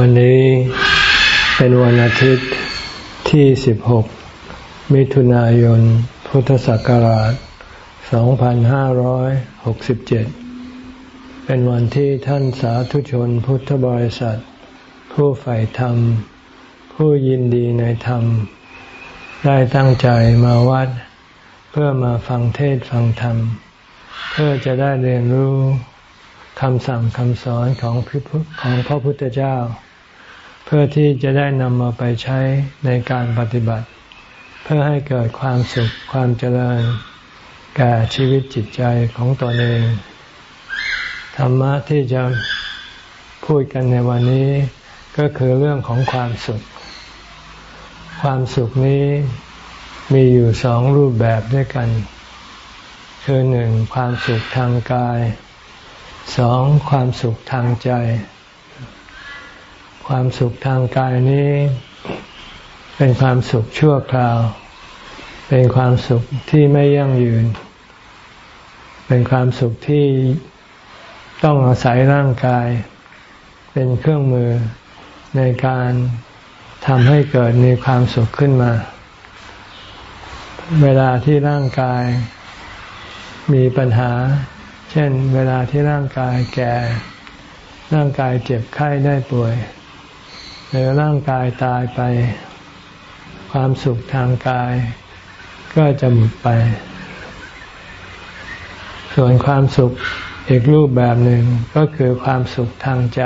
วันนี้เป็นวันอาทิตย์ที่ 16 มิถุนายน พุทธศักราช 2567 เป็นวันที่ท่านสาธุชนพุทธบริษัท ผู้ใฝ่ธรรม ผู้ยินดีในธรรม ได้ตั้งใจมาวัด เพื่อมาฟังเทศฟังธรรม เพื่อจะได้เรียนรู้ คำสั่งคำสอนของของพระพุทธเจ้า เพื่อที่จะได้นำมาไปใช้ในการปฏิบัติ เพื่อให้เกิดความสุขความเจริญ แก่ชีวิตจิตใจของตนเอง ธรรมะที่จะพูดกันในวันนี้ ก็คือเรื่องของความสุข ความสุขนี้มีอยู่สองรูปแบบด้วยกัน คือหนึ่งความสุขทางกาย สองความสุขทางใจ ความสุขทางกายนี้ เป็นความสุขชั่วคราว เป็นความสุขที่ไม่ยั่งยืน เป็นความสุขที่ต้องอาศัยร่างกาย เป็นเครื่องมือในการทำให้เกิดมีความสุขขึ้นมา เวลาที่ร่างกายมีปัญหา เช่น เวลาที่ร่างกายแก่ ร่างกายเจ็บไข้ได้ป่วย หรือร่างกายตายไป ความสุขทางกาย ก็จะหมดไป ส่วนความสุขอีกรูปแบบหนึ่งก็คือความสุขทางใจ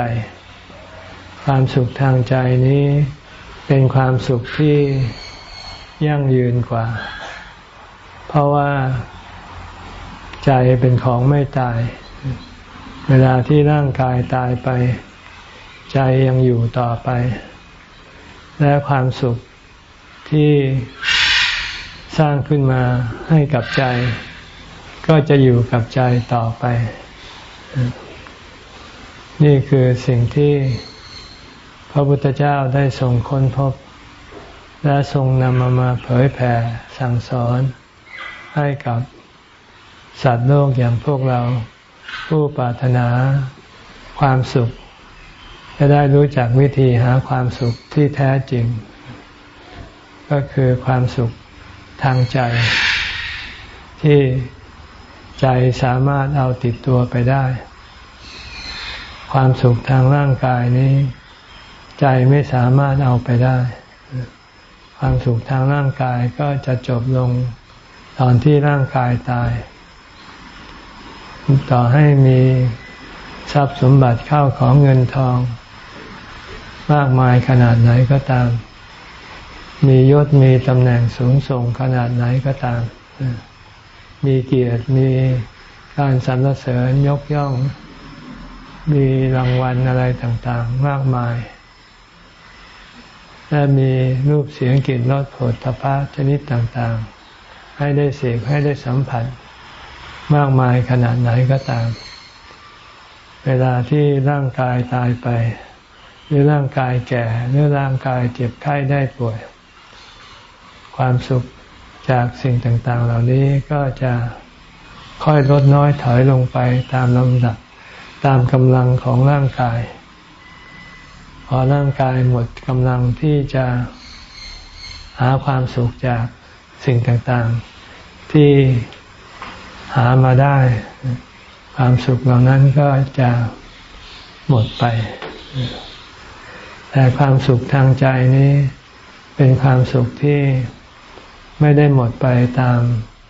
ความสุขทางใจนี้เป็นความสุขที่ยั่งยืนกว่า เพราะว่า ใจเป็นของไม่ตาย เวลาที่ร่างกายตายไป ใจยังอยู่ต่อไป และความสุขที่สร้างขึ้นมาให้กับใจ ก็จะอยู่กับใจต่อไป นี่คือสิ่งที่พระพุทธเจ้าได้ทรงค้นพบ และทรงนำมามาเผยแผ่สั่งสอนให้กับ สัตว์โลกอย่างพวกเรา ผู้ปรารถนาความสุข จะได้รู้จักวิธีหาความสุขที่แท้จริง ก็คือความสุขทางใจ ที่ใจสามารถเอาติดตัวไปได้ ความสุขทางร่างกายนี้ ใจไม่สามารถเอาไปได้ ความสุขทางร่างกายก็จะจบลงตอนที่ร่างกายตาย ต่อให้มีทรัพย์สมบัติเข้าของเงินทอง มากมายขนาดไหนก็ตาม มียศมีตำแหน่งสูงส่งขนาดไหนก็ตาม มีเกียรติมีการสรรเสริญยกย่อง มีรางวัลอะไรต่างๆ มากมายและมีรูปเสียงกลิ่นรสผลตภะชนิดต่างๆ ให้ได้เสกให้ได้สัมผัส มากมายขนาดไหนก็ตาม เวลาที่ร่างกายตายไป หรือร่างกายแก่หรือร่างกายเจ็บไข้ได้ป่วย ความสุขจากสิ่งต่างๆ เหล่านี้ก็จะค่อยลดน้อยถอยลงไปตามลำดับตามกำลังของร่างกาย พอร่างกายหมดกำลังที่จะหาความสุขจากสิ่งต่างๆ ที่ หามาได้ ความสุขเหล่านั้นก็จะหมดไป แต่ความสุขทางใจนี้เป็นความสุขที่ไม่ได้หมดไปตาม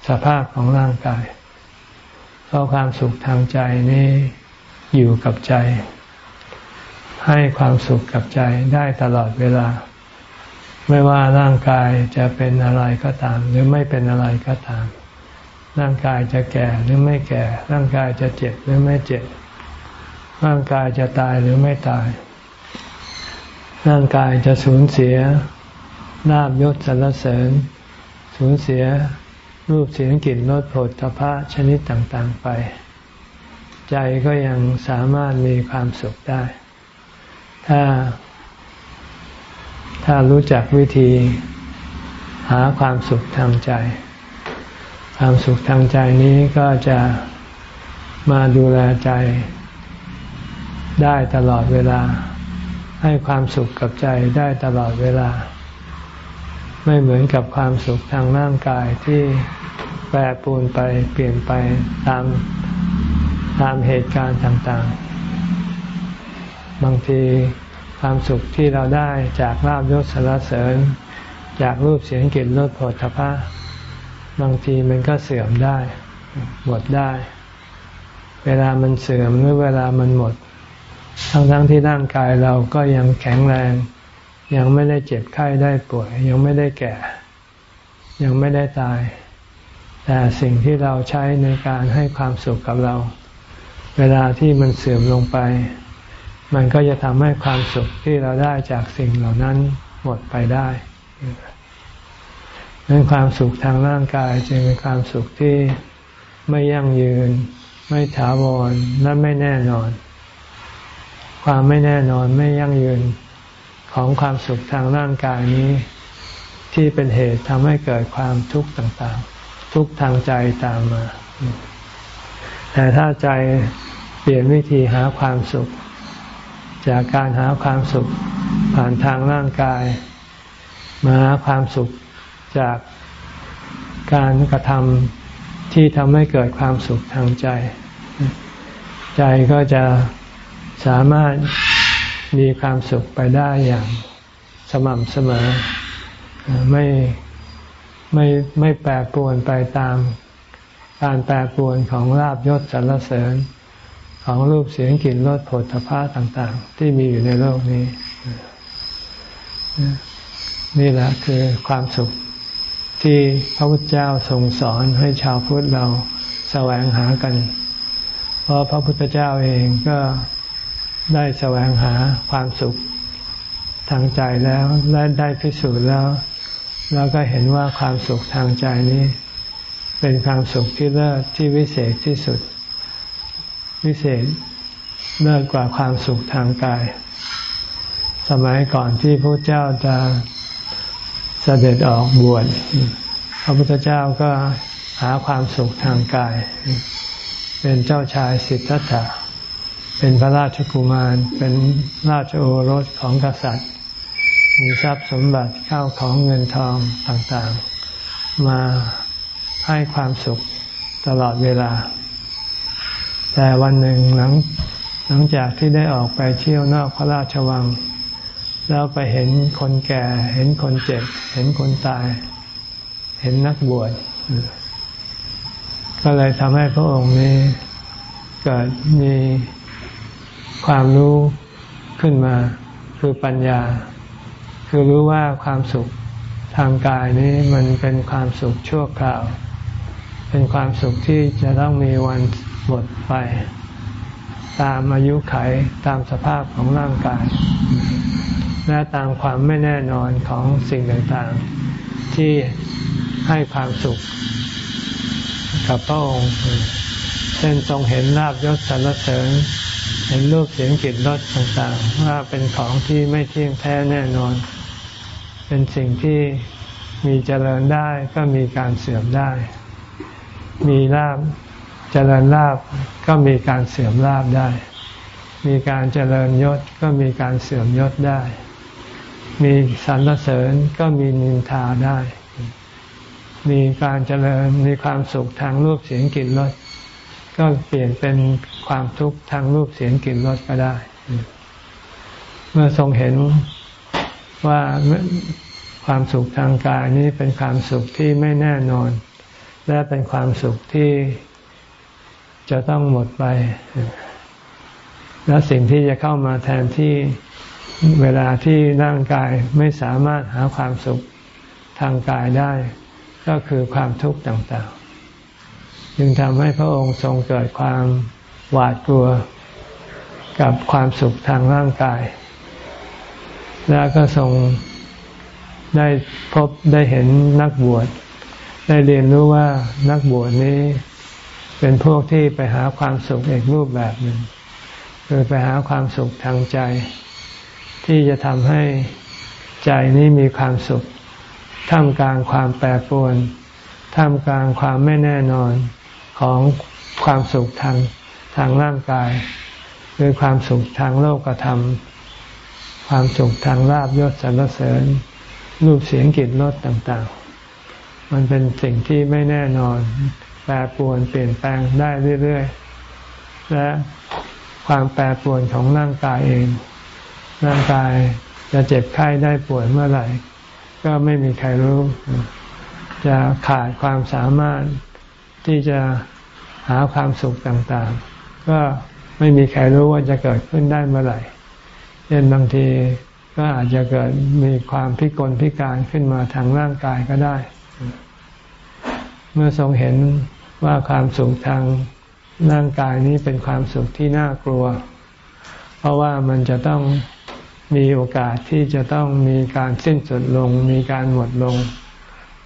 สภาพของร่างกาย เพราะความสุขทางใจนี้อยู่กับใจ ให้ความสุขกับใจได้ตลอดเวลา ไม่ว่าร่างกายจะเป็นอะไรก็ตาม หรือไม่เป็นอะไรก็ตาม ร่างกายจะแก่หรือไม่แก่ ร่างกายจะเจ็บหรือไม่เจ็บ ร่างกายจะตายหรือไม่ตาย ร่างกายจะสูญเสียลาบยศสรรเสริญ สูญเสียรูปเสียงกลิ่นรสผลทพะชนิดต่างๆไป ใจก็ยังสามารถมีความสุขได้ ถ้า ถ้ารู้จักวิธี หาความสุขทางใจ ความสุขทางใจนี้ก็จะมาดูแลใจได้ตลอดเวลา ให้ความสุขกับใจได้ตลอดเวลา ไม่เหมือนกับความสุขทางร่างกายที่แปรปรวนไปเปลี่ยนไปตามตามเหตุการณ์ต่างๆ บางทีความสุขที่เราได้จากลาบยศสารเสริญ จากรูปเสียงกลิ่นรสผลทพะ บางทีมันก็เสื่อมได้ หมดได้ เวลามันเสื่อมหรือเวลามันหมด ทั้งๆทที่ร่างกายเราก็ยังแข็งแรง ยังไม่ได้เจ็บไข้ได้ป่วย ยังไม่ได้แก่ ยังไม่ได้ตาย แต่สิ่งที่เราใช้ในการให้ความสุขกับเรา เวลาที่มันเสื่อมลงไป มันก็จะทำให้ความสุขที่เราได้จากสิ่งเหล่านั้นหมดไปได้ นั้นความสุขทางร่างกายจึงเป็นความสุขที่ไม่ยั่งยืน ไม่ถาวรและไม่แน่นอน ความไม่แน่นอนไม่ยั่งยืนของความสุขทางร่างกายนี้ ที่เป็นเหตุทำให้เกิดความทุกข์ต่างๆ ทุกทางใจตามมา แต่ถ้าใจเปลี่ยนวิธีหาความสุข จากการหาความสุขผ่านทางร่างกาย มาหาความสุข จากการกระทำที่ทำให้เกิดความสุขทางใจ ใจก็จะสามารถมีความสุขไปได้อย่างสม่ำเสมอ ไม่ไม่ไม่แปรปรวนไปตามการแปรปรวนของลาบยศสรรเสริญของรูปเสียงกลิ่นรสผลพภะต่าง ๆ ที่มีอยู่ในโลกนี้ นี่แหละคือความสุข ที่พระพุทธเจ้าทรงสอนให้ชาวพุทธเราแสวงหากัน เพราะพระพุทธเจ้าเองก็ได้แสวงหาความสุขทางใจแล้วและได้พิสูจน์แล้ว แล้วก็เห็นว่าความสุขทางใจนี้ เป็นความสุขที่เลิศที่วิเศษที่สุด วิเศษเลิศกว่าความสุขทางกาย สมัยก่อนที่พระเจ้าจะ เสด็จออกบวชพระพุทธเจ้าก็หาความสุขทางกาย เป็นเจ้าชายสิทธัตถะ เป็นพระราชกุมาร เป็นราชโอรสของกษัตริย์ มีทรัพย์สมบัติเข้าของเงินทองต่างๆ มาให้ความสุขตลอดเวลา แต่วันหนึ่งหลังหลังจากที่ได้ออกไปเที่ยวนอกพระราชวัง แล้วไปเห็นคนแก่ เห็นคนเจ็บ เห็นคนตาย เห็นนักบวชก็เลยทำให้พระองค์นี้เกิดมีความรู้ขึ้นมา คือปัญญา คือรู้ว่าความสุขทางกายนี้มันเป็นความสุขชั่วคราว เป็นความสุขที่จะต้องมีวันหมดไป ตามอายุไขตามสภาพของร่างกาย และตามความไม่แน่นอนของสิ่งต่างๆ ที่ให้ความสุขกับพระองค์เช่นทรงเห็นลาบยศสรรเสริญ เห็นรูปเสียงกลิ่นรสต่างๆ ว่าเป็นของที่ไม่เที่ยงแท้แน่นอน เป็นสิ่งที่มีเจริญได้ก็มีการเสื่อมได้ มีลาบเจริญลาบก็มีการเสื่อมลาบได้ มีการเจริญยศก็มีการเสื่อมยศได้ มีสรรเสริญก็มีนินทาได้ มีการเจริญมีความสุขทางรูปเสียงกลิ่นรสก็เปลี่ยนเป็นความทุกข์ทางรูปเสียงกลิ่นรสก็ได้ เมื่อทรงเห็นว่าความสุขทางกายนี้เป็นความสุขที่ไม่แน่นอน และเป็นความสุขที่จะต้องหมดไป และสิ่งที่จะเข้ามาแทนที่ เวลาที่ร่างกายไม่สามารถหาความสุขทางกายได้ ก็คือความทุกข์ต่างๆ จึงทำให้พระองค์ทรงเกิดความหวาดกลัวกับความสุขทางร่างกาย แล้วก็ทรงได้พบได้เห็นนักบวช ได้เรียนรู้ว่านักบวชนี้เป็นพวกที่ไปหาความสุขอีกรูปแบบหนึ่งคือไปหาความสุขทางใจ ที่จะทำให้ใจนี้มีความสุข ท่ามกลางความแปรปรวน ท่ามกลางความไม่แน่นอนของความสุขทางทางร่างกายคือความสุขทางโลกธรรม ความสุขทางลาบยศสรรเสริญ รูปเสียงกลิ่นรสต่างๆ มันเป็นสิ่งที่ไม่แน่นอน แปรปรวนเปลี่ยนแปลงได้เรื่อยๆ และความแปรปรวนของร่างกายเอง ร่างกายจะเจ็บไข้ได้ป่วยเมื่อไหร่ ก็ไม่มีใครรู้ จะขาดความสามารถที่จะหาความสุขต่างๆ ก็ไม่มีใครรู้ว่าจะเกิดขึ้นได้เมื่อไหร่เช่นบางทีก็อาจจะเกิดมีความพิกลพิการขึ้นมาทางร่างกายก็ได้ เมื่อทรงเห็นว่าความสุขทางร่างกายนี้เป็นความสุขที่น่ากลัว เพราะว่ามันจะต้อง มีโอกาสที่จะต้องมีการสิ้นสุดลง มีการหมดลง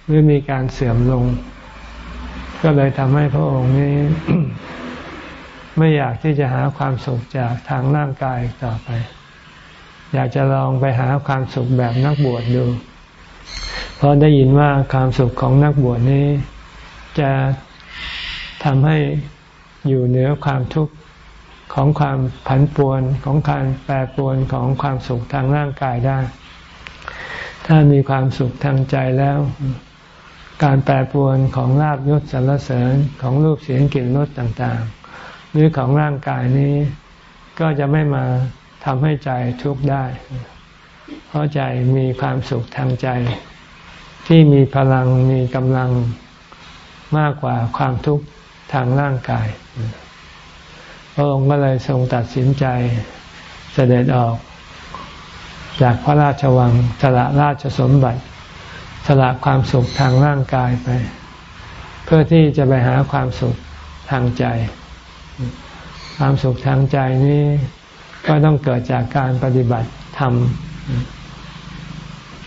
หรือมีการเสื่อมลง ก็เลยทำให้พระองค์นี้ไม่อยากที่จะหาความสุขจากทางร่างกายต่อไป อยากจะลองไปหาความสุขแบบนักบวชดูเพราะได้ยินว่าความสุขของนักบวชนี้ จะทำให้อยู่เหนือความทุกข์ ของความผันปวนของการแปรปวนของความสุขทางร่างกายได้ ถ้ามีความสุขทางใจแล้ว การแปรปวนของลาบยศสรรเสริญของรูปเสียงกลิ่นรสต่างๆ หรือของร่างกายนี้ก็จะไม่มาทำให้ใจทุกข์ได้ เพราะใจมีความสุขทางใจ ที่มีพลังมีกำลังมากกว่าความทุกข์ทางร่างกาย พระองค์ก็เลยทรงตัดสินใจเสด็จออก จากพระราชวังสละราชสมบัติสละความสุขทางร่างกายไป เพื่อที่จะไปหาความสุขทางใจ ความสุขทางใจนี้ก็ต้องเกิดจากการปฏิบัติธรรม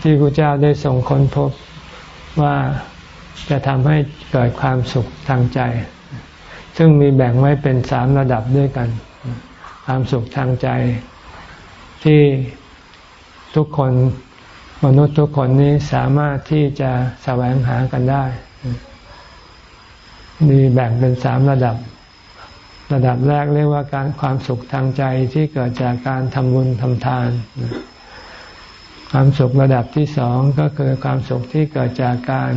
ที่พระเจ้าได้ทรงค้นพบว่าจะทำให้เกิดความสุขทางใจ ซึ่งมีแบ่งไว้เป็นสามระดับด้วยกัน ความสุขทางใจที่ทุกคนมนุษย์ทุกคนนี้สามารถที่จะแสวงหากันได้ มีแบ่งเป็นสามระดับ ระดับแรกเรียกว่าการความสุขทางใจที่เกิดจากการทำบุญทำทาน ความสุขระดับที่สองก็คือความสุขที่เกิดจากการ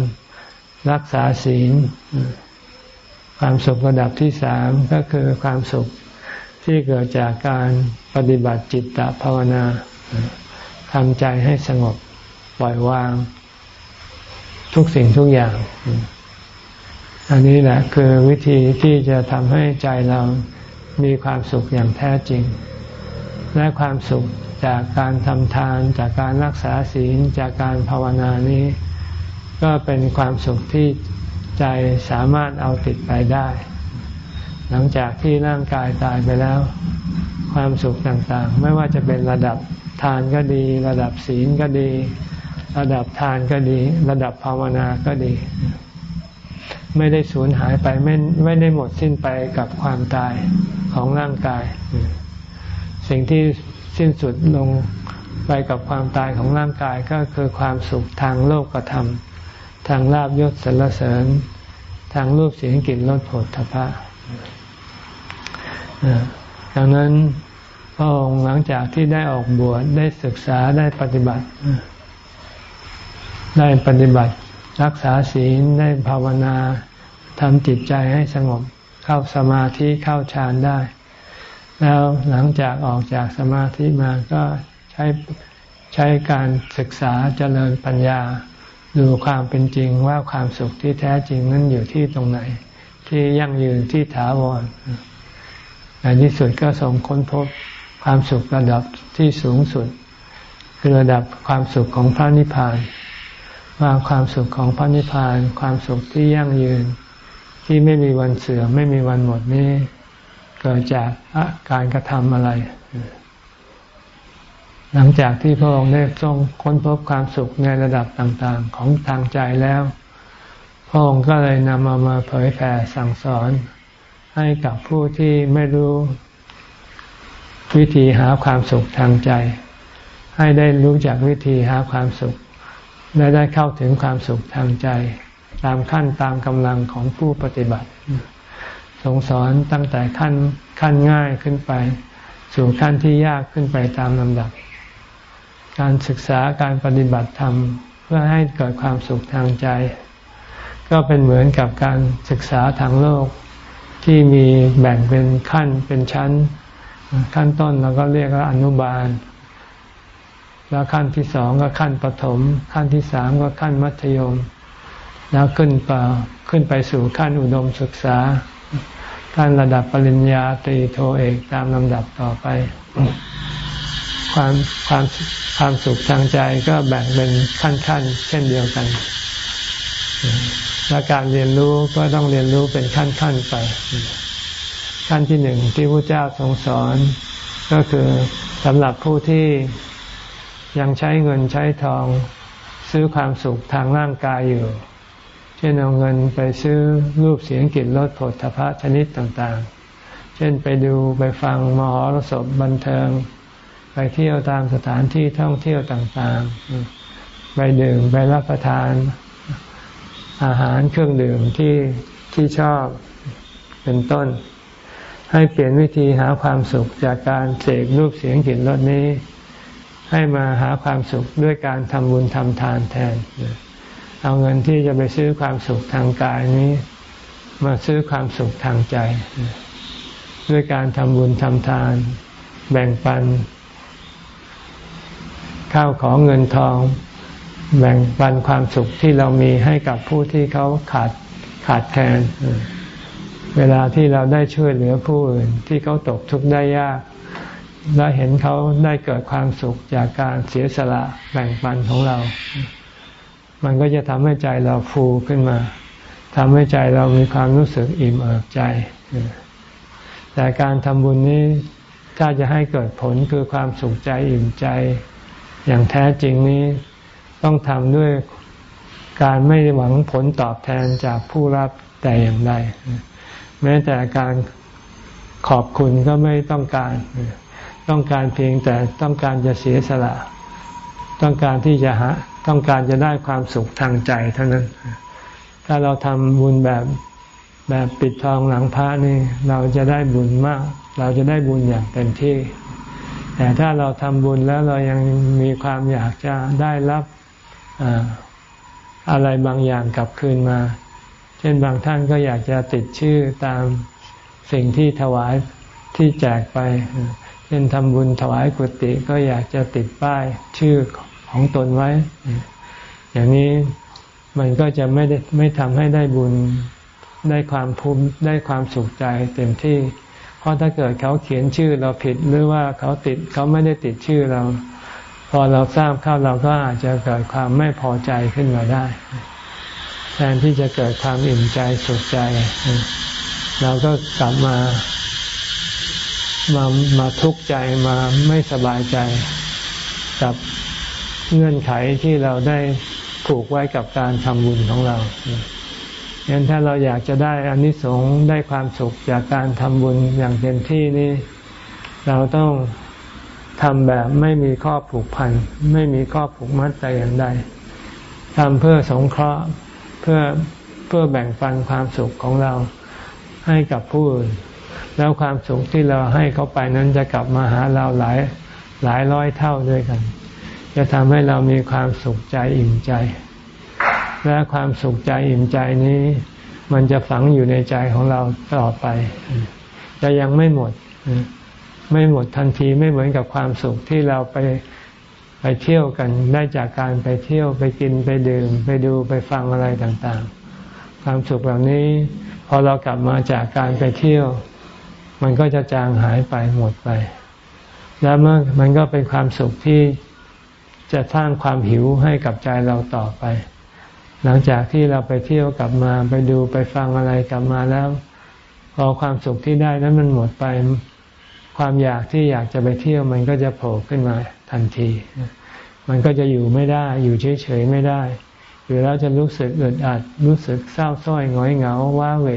รักษาศีล ความสุขระดับที่สามก็คือความสุขที่เกิดจากการปฏิบัติจิตตภาวนาทำใจให้สงบปล่อยวาง ทุกสิ่งทุกอย่าง อันนี้แหละคือวิธีที่จะทำให้ใจเรามีความสุขอย่างแท้จริง และความสุขจากการทำทาน จากการรักษาศีลจากการภาวนานี้ ก็เป็นความสุขที่ ใจสามารถเอาติดไปได้ หลังจากที่ร่างกายตายไปแล้ว ความสุขต่างๆ ไม่ว่าจะเป็นระดับทานก็ดี ระดับศีลก็ดี ระดับทานก็ดี ระดับภาวนาก็ดี ไม่ได้สูญหายไปไม่ไม่ได้หมดสิ้นไปกับความตายของร่างกาย สิ่งที่สิ้นสุดลงไปกับความตายของร่างกายก็คือความสุขทางโลกธรรม ทางลาบยศสรรเสริญ ทางรูปเสียงกลิ่นรสผลทพะดังนั้นพระองค์หลังจากที่ได้ออกบวชได้ศึกษาได้ปฏิบัติ ได้ปฏิบัติ รักษาศีลได้ภาวนาทำจิตใจให้สงบเข้าสมาธิเข้าฌานได้ แล้วหลังจากออกจากสมาธิมาก็ใช้ใช้การศึกษาเจริญปัญญา ดูความเป็นจริงว่าความสุขที่แท้จริงนั้นอยู่ที่ตรงไหน ที่ยั่งยืนที่ถาวรในที่สุดก็ทรงค้นพบความสุขระดับที่สูงสุด คือระดับความสุขของพระนิพพาน ว่าความสุขของพระนิพพาน ความสุขที่ยั่งยืน ที่ไม่มีวันเสือ่อมไม่มีวันหมดนี้ เกิดจากการกระทำอะไร หลังจากที่พระองค์ได้ทรงค้นพบความสุขในระดับต่างๆ ของทางใจแล้ว พระองค์ก็เลยนำเอามาเผยแผ่สั่งสอน ให้กับผู้ที่ไม่รู้วิธีหาความสุขทางใจ ให้ได้รู้จักวิธีหาความสุข และได้เข้าถึงความสุขทางใจ ตามขั้นตามกำลังของผู้ปฏิบัติทรงสอนตั้งแต่ขั้นขั้นง่ายขึ้นไป สู่ขั้นที่ยากขึ้นไปตามลำดับ การศึกษาการปฏิบัติธรรม เพื่อให้เกิดความสุขทางใจ ก็เป็นเหมือนกับการศึกษาทางโลกที่มีแบ่งเป็นขั้นเป็นชั้น ขั้นต้นเราก็เรียกว่าอนุบาล แล้วขั้นที่สองก็ขั้นปฐมขั้นที่สามก็ขั้นมัธยม แล้วขึ้นไปขึ้นไปสู่ขั้นอุดมศึกษาขั้นระดับปริญญาตรีโทเอกตามลำดับต่อไป ความความความสุขทางใจก็แบ่งเป็นขั้นๆ เช่นเดียวกัน และการเรียนรู้ก็ต้องเรียนรู้เป็นขั้นๆไป ขั้นที่หนึ่งที่พระเจ้าทรงสอน ก็คือสำหรับผู้ที่ยังใช้เงินใช้ทองซื้อความสุขทางร่างกายอยู่ เช่นเอาเงินไปซื้อรูปเสียงกลิ่นรสผลทพะชนิดต่างๆ เช่นไปดูไปฟังมหรสพบันเทิง ไปเที่ยวตามสถานที่ท่องเที่ยวต่างๆ ไปดื่มไปรับประทานอาหารเครื่องดื่มที่ที่ชอบเป็นต้น ให้เปลี่ยนวิธีหาความสุขจากการเสกรูปเสียงกลิ่นรสนี้ ให้มาหาความสุขด้วยการทำบุญทำทานแทน เอาเงินที่จะไปซื้อความสุขทางกายนี้ มาซื้อความสุขทางใจ ด้วยการทำบุญทำทาน แบ่งปัน ข้าวของเงินทอง แบ่งปันความสุขที่เรามีให้กับผู้ที่เขาขาดขาดแคลนเวลาที่เราได้ช่วยเหลือผู้อื่นที่เขาตกทุกข์ได้ยาก และเห็นเขาได้เกิดความสุขจากการเสียสละแบ่งปันของเรา มันก็จะทำให้ใจเราฟูขึ้นมาทำให้ใจเรามีความรู้สึกอิ่มเอิบใจ แต่การทำบุญนี้ถ้าจะให้เกิดผลคือความสุขใจอิ่มใจ อย่างแท้จริงนี้ต้องทำด้วยการไม่หวังผลตอบแทนจากผู้รับแต่อย่างใดแม้แต่การขอบคุณก็ไม่ต้องการ ต้องการเพียงแต่ต้องการจะเสียสละ ต้องการที่จะหาต้องการจะได้ความสุขทางใจเท่านั้น ถ้าเราทำบุญแบบแบบปิดทองหลังพระนี่ เราจะได้บุญมาก เราจะได้บุญอย่างเต็มที่ แต่ถ้าเราทำบุญแล้วเรายังมีความอยากจะได้รับอะไรบางอย่างกลับคืนมา เช่นบางท่านก็อยากจะติดชื่อตามสิ่งที่ถวายที่แจกไป เช่นทำบุญถวายกุฏิก็อยากจะติดป้ายชื่อของตนไว้ อย่างนี้มันก็จะไม่ได้ไม่ทำให้ได้บุญได้ความภูมิได้ความสุขใจเต็มที่ เพราะถ้าเกิดเขาเขียนชื่อเราผิดหรือว่าเขาติดเขาไม่ได้ติดชื่อเรา พอเราทราบเข้าเราก็อาจจะเกิดความไม่พอใจขึ้นมาได้ แทนที่จะเกิดความอิ่มใจสุขใจ เราก็กลับมามามาทุกข์ใจมาไม่สบายใจกับเงื่อนไขที่เราได้ผูกไว้กับการทำบุญของเรา งั้นถ้าเราอยากจะได้อานิสงส์ได้ความสุขจากการทำบุญอย่างเต็มที่นี่เราต้องทำแบบไม่มีข้อผูกพัน ไม่มีข้อผูกมัดแต่อย่างใดทำเพื่อสงเคราะห์เพื่อเพื่อแบ่งปันความสุขของเราให้กับผู้อื่นแล้วความสุขที่เราให้เขาไปนั้นจะกลับมาหาเราหลายหลายร้อยเท่าด้วยกัน จะทำให้เรามีความสุขใจอิ่มใจ และความสุขใจอิ่มใจนี้ มันจะฝังอยู่ในใจของเราต่อไป จะยังไม่หมด ไม่หมดทันทีไม่เหมือนกับความสุขที่เราไปไปเที่ยวกันได้จากการไปเที่ยวไปกินไปดื่ม ไปดูไปฟังอะไรต่างๆ ความสุขเหล่านี้ พอเรากลับมาจากการไปเที่ยว มันก็จะจางหายไปหมดไป แล้วเมื่อมันก็เป็นความสุขที่จะสร้างความหิวให้กับใจเราต่อไป หลังจากที่เราไปเที่ยวกลับมาไปดูไปฟังอะไรกลับมาแล้ว พอความสุขที่ได้นั้นมันหมดไปความอยากที่อยากจะไปเที่ยวมันก็จะโผล่ขึ้นมาทันที มันก็จะอยู่ไม่ได้อยู่เฉยๆไม่ได้ อยู่แล้วจะรู้สึกอึดอัดรู้สึกเศร้าส้อยง้อยเหงาว้าเหว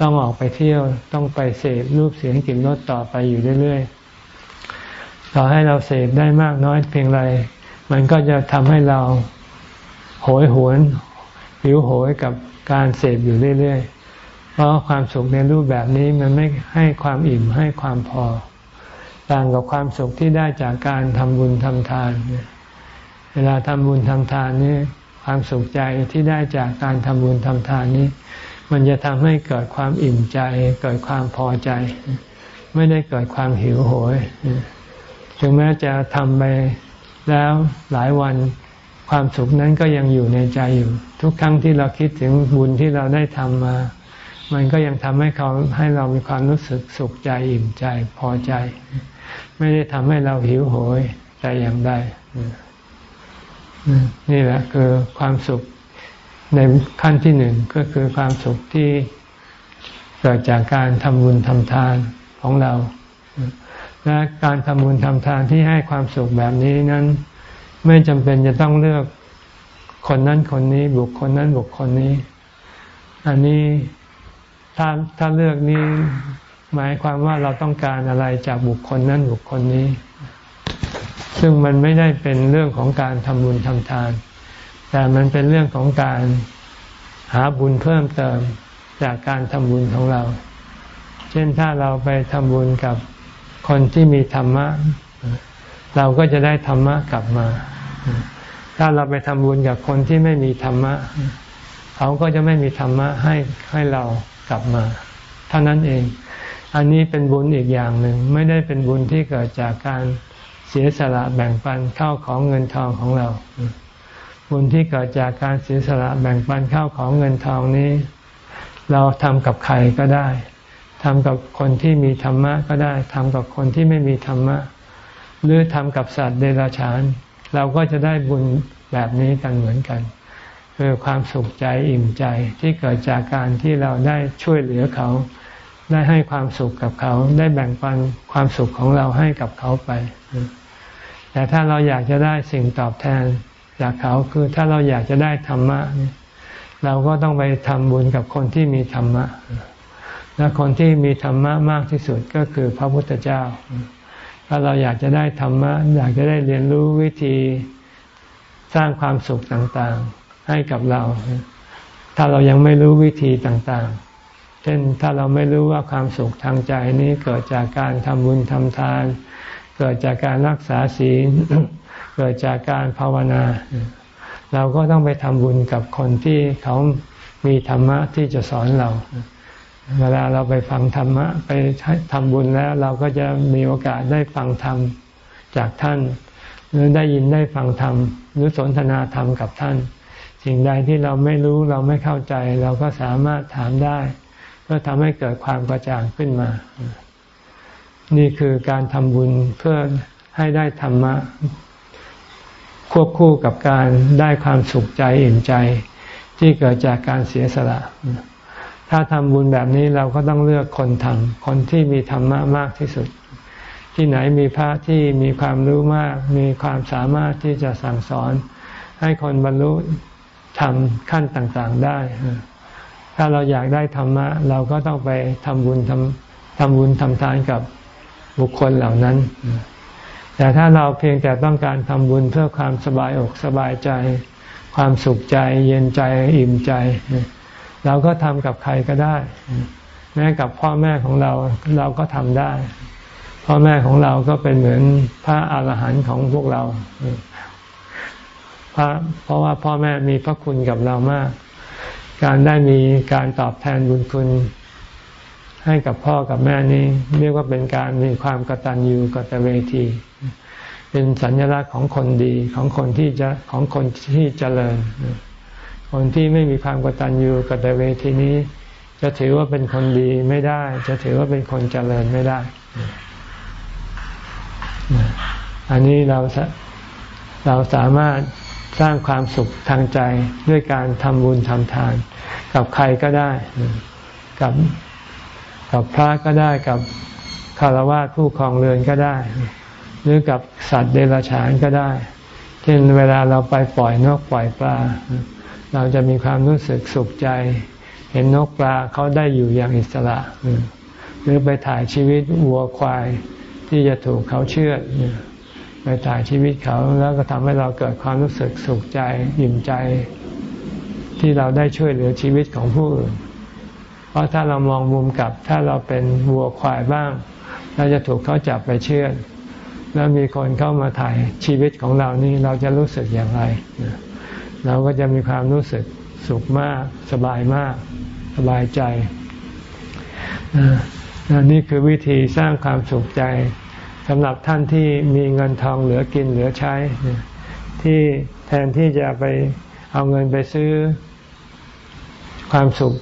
ต้องออกไปเที่ยวต้องไปเสพรูปเสียงกลิ่นรสต่อไปอยู่เรื่อยๆต่อให้เราเสพได้มากน้อยเพียงไร มันก็จะทำให้เรา โหยหวนหิวโหยกับการเสพอยู่เรื่อยๆ เพราะความสุขในรูปแบบนี้มันไม่ให้ความอิ่มให้ความพอ ต่างกับความสุขที่ได้จากการทำบุญทำทานเวลาทำบุญทำทานนี่ความสุขใจที่ได้จากการทำบุญทำทานนี้มันจะทำให้เกิดความอิ่มใจ เกิดความพอใจ ไม่ได้เกิดความหิวโหยถึงแม้จะทำไปแล้วหลายวัน ความสุขนั้นก็ยังอยู่ในใจอยู่ ทุกครั้งที่เราคิดถึงบุญที่เราได้ทำมา มันก็ยังทำให้เขาให้เรามีความรู้สึกสุขใจอิ่มใจพอใจ ไม่ได้ทำให้เราหิวโหยแต่อย่างใดนี่แหละคือความสุขในขั้นที่หนึ่งก็คือความสุขที่เกิดจากการทำบุญทำทานของเรา และการทำบุญทำทานที่ให้ความสุขแบบนี้นั้น ไม่จำเป็นจะต้องเลือกคนนั้นคนนี้ บุคคลนั้นบุคคลนี้ อันนี้ถ้าถ้าเลือกนี้หมายความว่าเราต้องการอะไรจากบุคคลนั้นบุคคลนี้ ซึ่งมันไม่ได้เป็นเรื่องของการทำบุญทำทาน แต่มันเป็นเรื่องของการหาบุญเพิ่มเติมจากการทำบุญของเรา เช่นถ้าเราไปทำบุญกับคนที่มีธรรมะ เราก็จะได้ธรรมะกลับมา ถ้าเราไปทำบุญกับคนที่ไม่มีธรรมะ เขาก็จะไม่มีธรรมะให้ให้เรากลับมา เท่านั้นเอง อันนี้เป็นบุญอีกอย่างหนึ่ง ไม่ได้เป็นบุญที่เกิดจากการเสียสละแบ่งปันเข้าของเงินทองของเรา บุญที่เกิดจากการเสียสละแบ่งปันเข้าของเงินทองนี้ เราทำกับใครก็ได้ทำกับคนที่มีธรรมะก็ได้ทำกับคนที่ไม่มีธรรมะ หรือทำกับสัตว์เดรัจฉาน เราก็จะได้บุญแบบนี้กันเหมือนกัน คือความสุขใจอิ่มใจที่เกิดจากการที่เราได้ช่วยเหลือเขา ได้ให้ความสุขกับเขา ได้แบ่งปันความสุขของเราให้กับเขาไป แต่ถ้าเราอยากจะได้สิ่งตอบแทนจากเขาคือถ้าเราอยากจะได้ธรรมะเราก็ต้องไปทำบุญกับคนที่มีธรรมะและคนที่มีธรรมะมากที่สุดก็คือพระพุทธเจ้า ถ้าเราอยากจะได้ธรรมะ อยากจะได้เรียนรู้วิธีสร้างความสุขต่างๆ ให้กับเรา ถ้าเรายังไม่รู้วิธีต่างๆ เช่นถ้าเราไม่รู้ว่าความสุขทางใจนี้เกิดจากการทำบุญทำทาน เกิดจากการรักษาศีล เกิดจากการภาวนา เราก็ต้องไปทำบุญกับคนที่เขามีธรรมะที่จะสอนเรา เวลาเราไปฟังธรรมะไปทำบุญแล้ว เราก็จะมีโอกาสได้ฟังธรรมจากท่าน หรือได้ยินได้ฟังธรรมหรือสนทนาธรรมกับท่าน สิ่งใดที่เราไม่รู้เราไม่เข้าใจ เราก็สามารถถามได้ เพื่อทำให้เกิดความกระจ่างขึ้นมา นี่คือการทำบุญเพื่อให้ได้ธรรมะ ควบคู่กับการได้ความสุขใจอิ่มใจ ที่เกิดจากการเสียสละ ถ้าทำบุญแบบนี้เราก็ต้องเลือกคนทำคนที่มีธรรมะมากที่สุด ที่ไหนมีพระที่มีความรู้มาก มีความสามารถที่จะสั่งสอน ให้คนบรรลุทำขั้นต่างๆได้ ถ้าเราอยากได้ธรรมะ เราก็ต้องไปทำบุญทำทำบุญทำทานกับบุคคลเหล่านั้น แต่ถ้าเราเพียงแต่ต้องการทำบุญเพื่อความสบายอกสบายใจ ความสุขใจ เย็นใจอิ่มใจ เราก็ทำกับใครก็ได้ แม้กับพ่อแม่ของเราเราก็ทำได้ พ่อแม่ของเราก็เป็นเหมือนพระอาหารหันต์ของพวกเราเพราะเพราะว่าพ่อแม่มีพระคุณกับเรามาก การได้มีการตอบแทนบุญคุณ ให้กับพ่อกับแม่นี้ เรียกว่าเป็นการมีความกตัญญูกตเวที เป็นสัญลักษณ์ของคนดีของคนที่จะของคนที่เจริญ คนที่ไม่มีความกตัญญูกตเวทีนี้ จะถือว่าเป็นคนดีไม่ได้ จะถือว่าเป็นคนเจริญไม่ได้ อันนี้เราเราสามารถสร้างความสุขทางใจด้วยการทำบุญทำทาน กับใครก็ได้ กับกับพระก็ได้กับคารวะผู้ครองเรือนก็ได้ หรือกับสัตว์เดรัจฉานก็ได้ เช่นเวลาเราไปปล่อยนกปล่อยปลา เราจะมีความรู้สึกสุขใจ เห็นนกปลาเขาได้อยู่อย่างอิสระ หรือไปถ่ายชีวิตวัวควายที่จะถูกเขาเชื่อไปถ่ายชีวิตเขาแล้วก็ทำให้เราเกิดความรู้สึกสุขใจอิ่มใจ ที่เราได้ช่วยเหลือชีวิตของผู้อื่น เพราะถ้าเรามองมุมกลับ ถ้าเราเป็นวัวควายบ้างเราจะถูกเขาจับไปเชื่อแล้วมีคนเข้ามาถ่ายชีวิตของเรานี่เราจะรู้สึกอย่างไร เราก็จะมีความรู้สึกสุขมาก สบายมาก สบายใจนี่คือวิธีสร้างความสุขใจสำหรับท่านที่มีเงินทองเหลือกินเหลือใช้ ที่แทนที่จะไปเอาเงินไปซื้อความสุข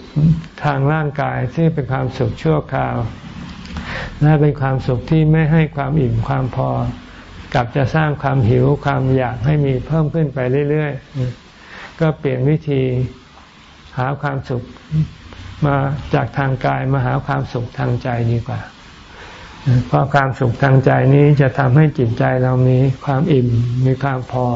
ทางร่างกายที่เป็นความสุขชั่วคราว และเป็นความสุขที่ไม่ให้ความอิ่มความพอกลับจะสร้างความหิวความอยากให้มีเพิ่มขึ้นไปเรื่อย ๆ ก็เปลี่ยนวิธีหาความสุขมาจากทางกายมาหาความสุขทางใจดีกว่า เพราะความสุขทางใจนี้จะทำให้จิตใจเรามีความอิ่มมีความพอ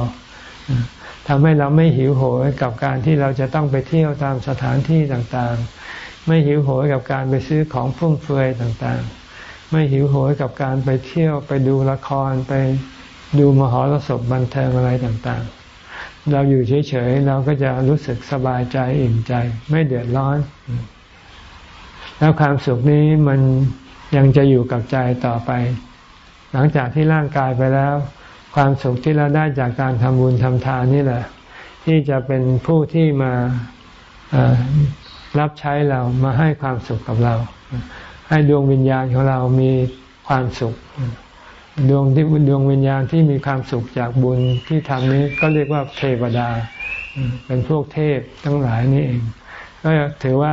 ทำให้เราไม่หิวโหยกับการที่เราจะต้องไปเที่ยวตามสถานที่ต่างๆ ไม่หิวโหยกับการไปซื้อของฟุ่มเฟือยต่างๆ ไม่หิวโหยกับการไปเที่ยวไปดูละครไปดูมหรสพบันเทิงอะไรต่างๆ เราอยู่เฉยๆเราก็จะรู้สึกสบายใจอิ่มใจ ไม่เดือดร้อน แล้วความสุขนี้มันยังจะอยู่กับใจต่อไป หลังจากที่ร่างกายไปแล้ว ความสุขที่เราได้จากการทำบุญทำทานนี่แหละ ที่จะเป็นผู้ที่มารับใช้เรามาให้ความสุขกับเรา ให้ดวงวิญญาณของเรามีความสุข ดวงที่ดวงวิญญาณที่มีความสุขจากบุญที่ทำนี้ก็เรียกว่าเทวดา เป็นพวกเทพทั้งหลายนี่เองก็ถือว่า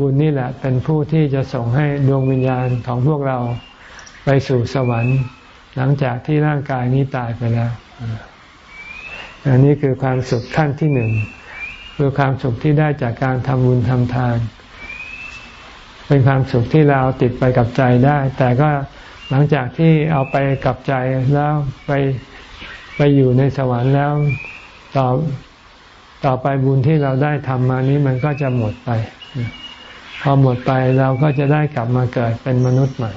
บุญนี่แหละ เป็นผู้ที่จะส่งให้ดวงวิญญาณของพวกเราไปสู่สวรรค์ หลังจากที่ร่างกายนี้ตายไปแล้ว อันนี้คือความสุขขั้นที่หนึ่งคือความสุขที่ได้จากการทำบุญทำทาน เป็นความสุขที่เราติดไปกับใจได้ แต่ก็ หลังจากที่เอาไปกลับใจแล้วไปไปอยู่ในสวรรค์แล้วต่อต่อไปบุญที่เราได้ทำมานี้มันก็จะหมดไป พอหมดไปเราก็จะได้กลับมาเกิดเป็นมนุษย์ใหม่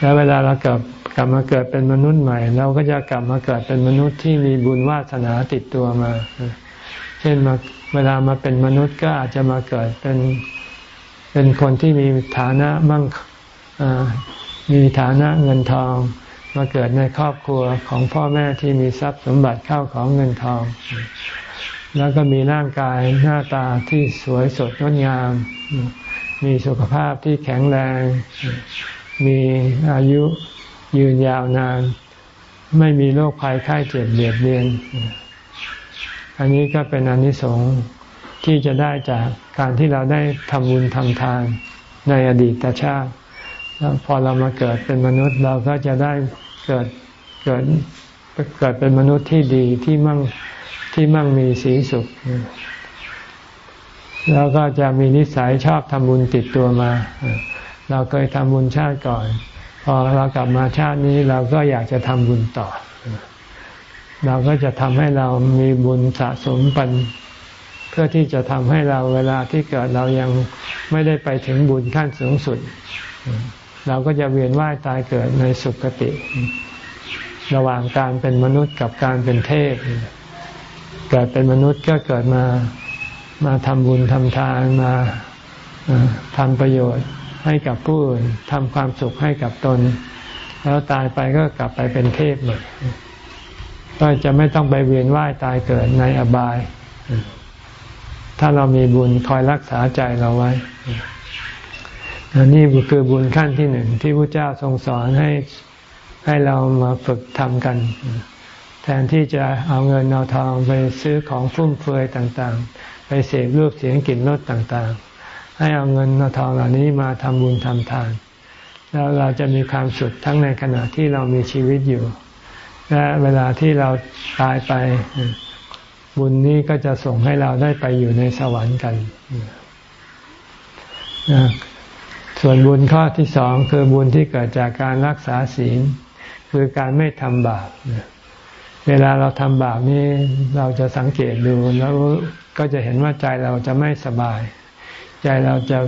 แล้วเวลาเราเกิดกลับมาเกิดเป็นมนุษย์ใหม่ เราก็จะกลับมาเกิดเป็นมนุษย์ที่มีบุญวาสนาติดตัวมา เช่นมาเวลามาเป็นมนุษย์ก็อาจจะมาเกิดเป็นเป็นคนที่มีฐานะมั่ง มีฐานะเงินทอง มาเกิดในครอบครัวของพ่อแม่ที่มีทรัพย์สมบัติเข้าของเงินทอง แล้วก็มีร่างกายหน้าตาที่สวยสดงดงาม มีสุขภาพที่แข็งแรง มีอายุยืนยาวนาน ไม่มีโรคภัยไข้เจ็บเบียดเบียน อันนี้ก็เป็นอนิสงส์ที่จะได้จากการที่เราได้ทำบุญทำทานในอดีตชาติ แล้วพอเรามาเกิดเป็นมนุษย์เราก็จะได้เกิดเกิดเกิดเป็นมนุษย์ที่ดีที่มั่งที่มั่งมีสีสุข แล้วก็จะมีนิสัยชอบทำบุญติดตัวมา เราเคยทำบุญชาติก่อน พอเรากลับมาชาตินี้เราก็อยากจะทำบุญต่อ เราก็จะทำให้เรามีบุญสะสมปันเพื่อที่จะทำให้เราเวลาที่เกิดเรายังไม่ได้ไปถึงบุญขั้นสูงสุด เราก็จะเวียนว่ายตายเกิดในสุคติ ระหว่างการเป็นมนุษย์กับการเป็นเทพ เกิดเป็นมนุษย์ก็เกิดมามาทำบุญทำทานมาทำประโยชน์ให้กับผู้อื่นทำความสุขให้กับตน แล้วตายไปก็กลับไปเป็นเทพใหม่ก็จะไม่ต้องไปเวียนว่ายตายเกิดในอบาย ถ้าเรามีบุญคอยรักษาใจเราไว้ อันนี้คือบุญขั้นที่หนึ่งที่พระเจ้าทรงสอนให้ให้เรามาฝึกทำกัน แทนที่จะเอาเงินเอาทองไปซื้อของฟุ่มเฟือยต่างๆ ไปเสพรูปเสียงกลิ่นรสต่างๆ ให้เอาเงินเอาทองเหล่านี้มาทำบุญทำทาน แล้วเราจะมีความสุขทั้งในขณะที่เรามีชีวิตอยู่ และเวลาที่เราตายไปบุญนี้ก็จะส่งให้เราได้ไปอยู่ในสวรรค์กัน ส่วนบุญข้อที่สองคือบุญที่เกิดจากการรักษาศีล คือการไม่ทำบาปเวลาเราทำบาปนี้เราจะสังเกตดูแล้วก็จะเห็นว่าใจเราจะไม่สบาย ใจเราจะ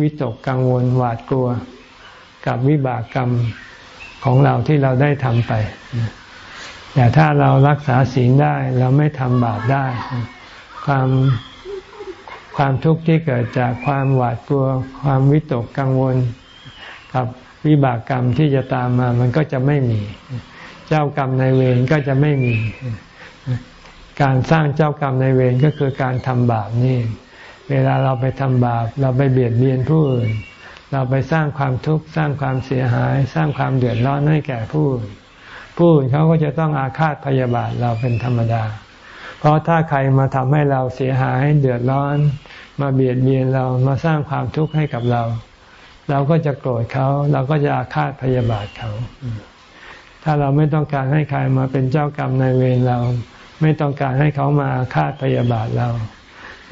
วิตกกังวลหวาดกลัว กับวิบากกรรมของเราที่เราได้ทำไป แต่ถ้าเรารักษาศีลได้เราไม่ทำบาปได้ ความ ความทุกข์ที่เกิดจากความหวาดกลัว ความวิตกกังวล กับวิบากกรรมที่จะตามมามันก็จะไม่มี เจ้ากรรมในเวรก็จะไม่มี การสร้างเจ้ากรรมในเวรก็คือการทำบาปนี่ เวลาเราไปทำบาป เราไปเบียดเบียนผู้อื่น เราไปสร้างความทุกข์สร้างความเสียหาย สร้างความเดือดร้อนให้แก่ผู้อื่นผู้อื่นเขาก็จะต้องอาฆาตพยาบาทเราเป็นธรรมดาเพราะถ้าใครมาทำให้เราเสียหายเดือดร้อน มาเบียดเบียนเรามาสร้างความทุกข์ให้กับเรา เราก็จะโกรธเขาเราก็จะอาฆาตพยาบาทเขา ถ้าเราไม่ต้องการให้ใครมาเป็นเจ้ากรรมนายเวรเรา ไม่ต้องการให้เขามาอาฆาตพยาบาทเรา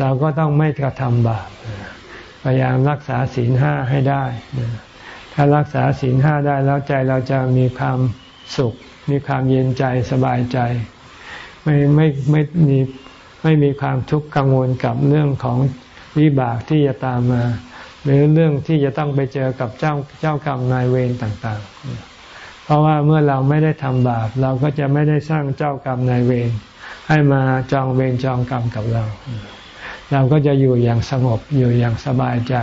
เราก็ต้องไม่กระทำบาปพยายามรักษาศีลห้าให้ได้ ถ้ารักษาศีลห้าได้แล้วใจเราจะมีความสุข มีความเย็นใจสบายใจ ไม่ไม่ไม่มีไม่มีความทุกข์กังวลกับเรื่องของวิบากที่จะตามมา หรือเรื่องที่จะต้องไปเจอกับเจ้าเจ้ากรรมนายเวรต่างๆ เพราะว่าเมื่อเราไม่ได้ทำบาป เราก็จะไม่ได้สร้างเจ้ากรรมนายเวรให้มาจองเวรจองกรรมกับเรา เราก็จะอยู่อย่างสงบอยู่อย่างสบายใจ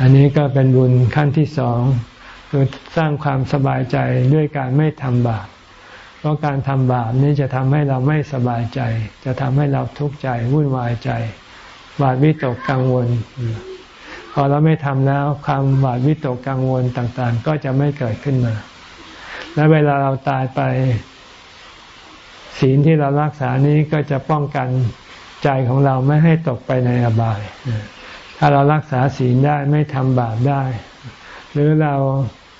อันนี้ก็เป็นบุญขั้นที่สองคือสร้างความสบายใจด้วยการไม่ทำบาป เพราะการทำบาปนี้จะทำให้เราไม่สบายใจ จะทำให้เราทุกข์ใจวุ่นวายใจหวาดวิตกกังวล พอเราไม่ทำแล้วความหวาดวิตกกังวลต่างๆ ก็จะไม่เกิดขึ้นมา และเวลาเราตายไป ศีลที่เรารักษานี้ก็จะป้องกันใจของเราไม่ให้ตกไปในอบาย ถ้าเรารักษาศีลได้ไม่ทำบาปได้ หรือเรา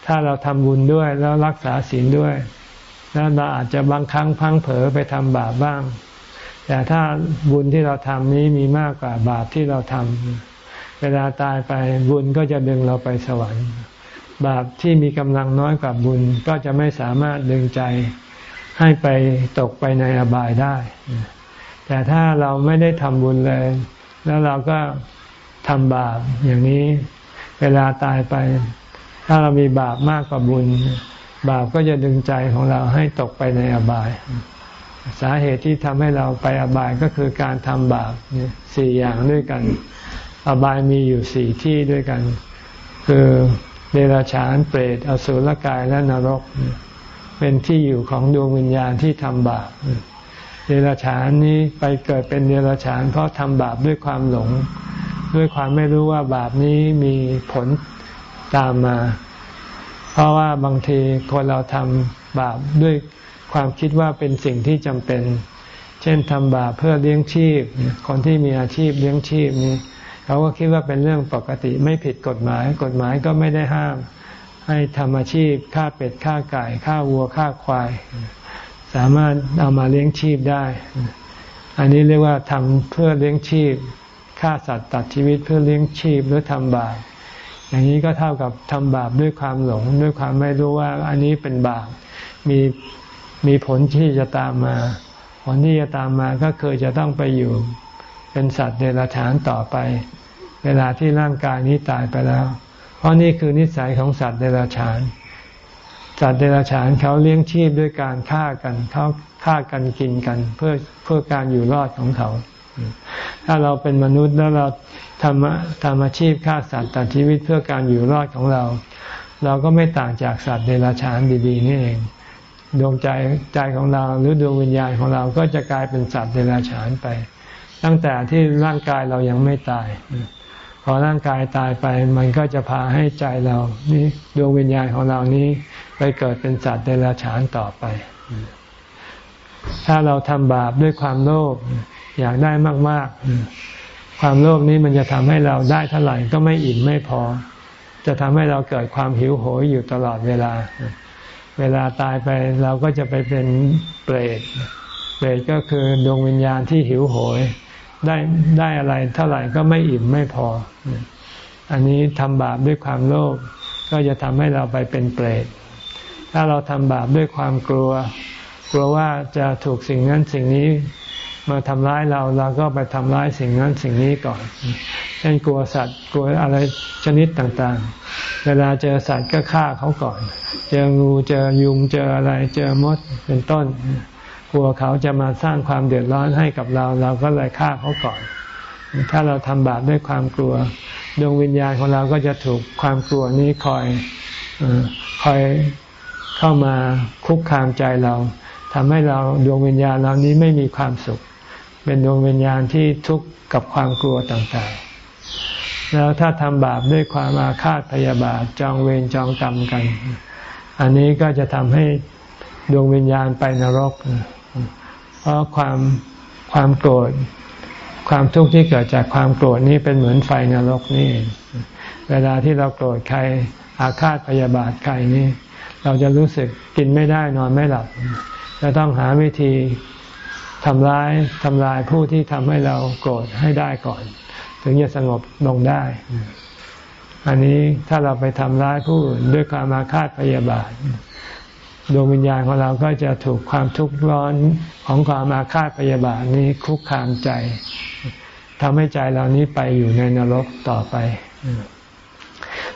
ถ้าเราทำบุญด้วยแล้วรักษาศีลด้วย แล้วเราอาจจะบางครั้งพังเผลอไปทำบาปบ้าง แต่ถ้าบุญที่เราทำนี้มีมากกว่าบาปที่เราทำเวลาตายไปบุญก็จะดึงเราไปสวรรค์ บาปที่มีกำลังน้อยกว่าบุญก็จะไม่สามารถดึงใจให้ไปตกไปในอบายได้ แต่ถ้าเราไม่ได้ทำบุญเลย แล้วเราก็ทำบาปอย่างนี้ เวลาตายไป ถ้าเรามีบาปมากกว่าบุญ บาปก็จะดึงใจของเราให้ตกไปในอบาย สาเหตุที่ทำให้เราไปอบายก็คือการทำบาปสี่อย่างด้วยกัน อบายมีอยู่สี่ที่ด้วยกัน คือเดรัจฉานเปรตอสุรกายและนรก เป็นที่อยู่ของดวงวิญญาณที่ทำบาปเดรัจฉานนี้ไปเกิดเป็นเดรัจฉาน เพราะทำบาปด้วยความหลง ด้วยความไม่รู้ว่าบาปนี้มีผลตามมา เพราะว่าบางทีคนเราทำบาปด้วยความคิดว่าเป็นสิ่งที่จำเป็น เช่นทำบาปเพื่อเลี้ยงชีพ คนที่มีอาชีพเลี้ยงชีพนี้เขาก็คิดว่าเป็นเรื่องปกติไม่ผิดกฎหมาย กฎหมายก็ไม่ได้ห้าม ให้ทำอาชีพฆ่าเป็ดฆ่าไก่ฆ่าวัวฆ่าควาย สามารถเอามาเลี้ยงชีพได้ อันนี้เรียกว่าทำเพื่อเลี้ยงชีพฆ่าสัตว์ตัดชีวิตเพื่อเลี้ยงชีพหรือทำบาป อย่างนี้ก็เท่ากับทำบาปด้วยความหลง ด้วยความไม่รู้ว่าอันนี้เป็นบาปมีมีผลที่จะตามมา ผลที่จะตามมาก็คือจะต้องไปอยู่เป็นสัตว์เดรัจฉานต่อไป เวลาที่ร่างกายนี้ตายไปแล้ว เพราะนี่คือนิสัยของสัตว์เดรัจฉาน สัตว์เดรัจฉานเขาเลี้ยงชีพด้วยการฆ่ากันเขาฆ่ากันกินกัน เพื่อเพื่อการอยู่รอดของเขา ถ้าเราเป็นมนุษย์แล้วเรา ทำทำอาชีพฆ่าสัตว์ตัดชีวิตเพื่อการอยู่รอดของเรา เราก็ไม่ต่างจากสัตว์เดรัจฉานดีๆนี่เองดวงใจใจของเราหรือดวงวิญญาณของเราก็จะกลายเป็นสัตว์เดรัจฉานไป ตั้งแต่ที่ร่างกายเรายังไม่ตาย พอร่างกายตายไปมันก็จะพาให้ใจเรานี่ดวงวิญญาณของเรานี้ไปเกิดเป็นสัตว์เดรัจฉานต่อไป ถ้าเราทำบาปด้วยความโลภอยากได้มาก ๆ ความโลภนี้มันจะทำให้เราได้เท่าไหร่ก็ไม่อิ่มไม่พอ จะทำให้เราเกิดความหิวโหยอยู่ตลอดเวลา เวลาตายไปเราก็จะไปเป็นเปรตเปรตก็คือดวงวิญญาณที่หิวโหย ได้ได้อะไรเท่าไหร่ก็ไม่อิ่มไม่พอ อันนี้ทำบาปด้วยความโลภก็จะทำให้เราไปเป็นเปรต ถ้าเราทำบาปด้วยความกลัว กลัวว่าจะถูกสิ่งนั้นสิ่งนี้ มาทำร้ายเราเราก็ไปทำร้ายสิ่งนั้นสิ่งนี้ก่อนเช่นกลัวสัตว์กลัวอะไรชนิดต่างๆ เวลาเจอสัตว์ก็ฆ่าเขาก่อน เจองูเจอยุงเจออะไรเจอมดเป็นต้น กลัวเขาจะมาสร้างความเดือดร้อนให้กับเรา เราก็เลยฆ่าเขาก่อน ถ้าเราทำบาปด้วยความกลัว ดวงวิญญาณของเราก็จะถูกความกลัวนี้คอยคอยเข้ามาคุกคามใจเราทำให้เราดวงวิญญาณเรานี้ไม่มีความสุข เป็นดวงวิญญาณที่ทุกข์กับความกลัวต่างๆ แล้วถ้าทำบาปด้วยความอาฆาตพยาบาทจองเวรจองกรรมกัน อันนี้ก็จะทำให้ดวงวิญญาณไปนรก เพราะความความโกรธความทุกข์ที่เกิดจากความโกรธนี้เป็นเหมือนไฟนรกนี่ เวลาที่เราโกรธใครอาฆาตพยาบาทใครนี่ เราจะรู้สึกกินไม่ได้นอนไม่หลับจะต้องหาวิธี ทำร้ายทำลายผู้ที่ทำให้เราโกรธให้ได้ก่อน ถึงจะสงบลงได้ อันนี้ถ้าเราไปทำร้ายผู้อื่นด้วยความอาฆาตพยาบาทดวงวิญญาณของเราก็จะถูกความทุกข์ร้อนของความอาฆาตพยาบาทนี้คุกคามใจทำให้ใจเรานี้ไปอยู่ในนรกต่อไป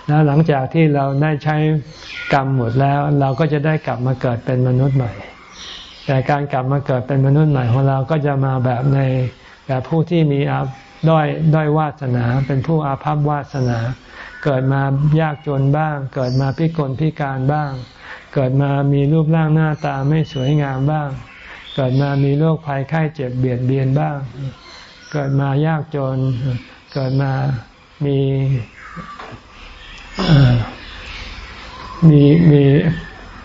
แล้วหลังจากที่เราได้ใช้กรรมหมดแล้ว เราก็จะได้กลับมาเกิดเป็นมนุษย์ใหม่ แต่การกลับมาเกิดเป็นมนุษย์ใหม่ของเราก็จะมาแบบในแบบผู้ที่มีอาด้อยด้อยวาสนา เป็นผู้อาภัพวาสนา เกิดมายากจนบ้าง เกิดมาพิกลพิการบ้าง เกิดมามีรูปร่างหน้าตาไม่สวยงามบ้าง เกิดมามีโรคภัยไข้เจ็บเบียดเบียนบ้าง เกิดมายากจน เกิดมามีมีมี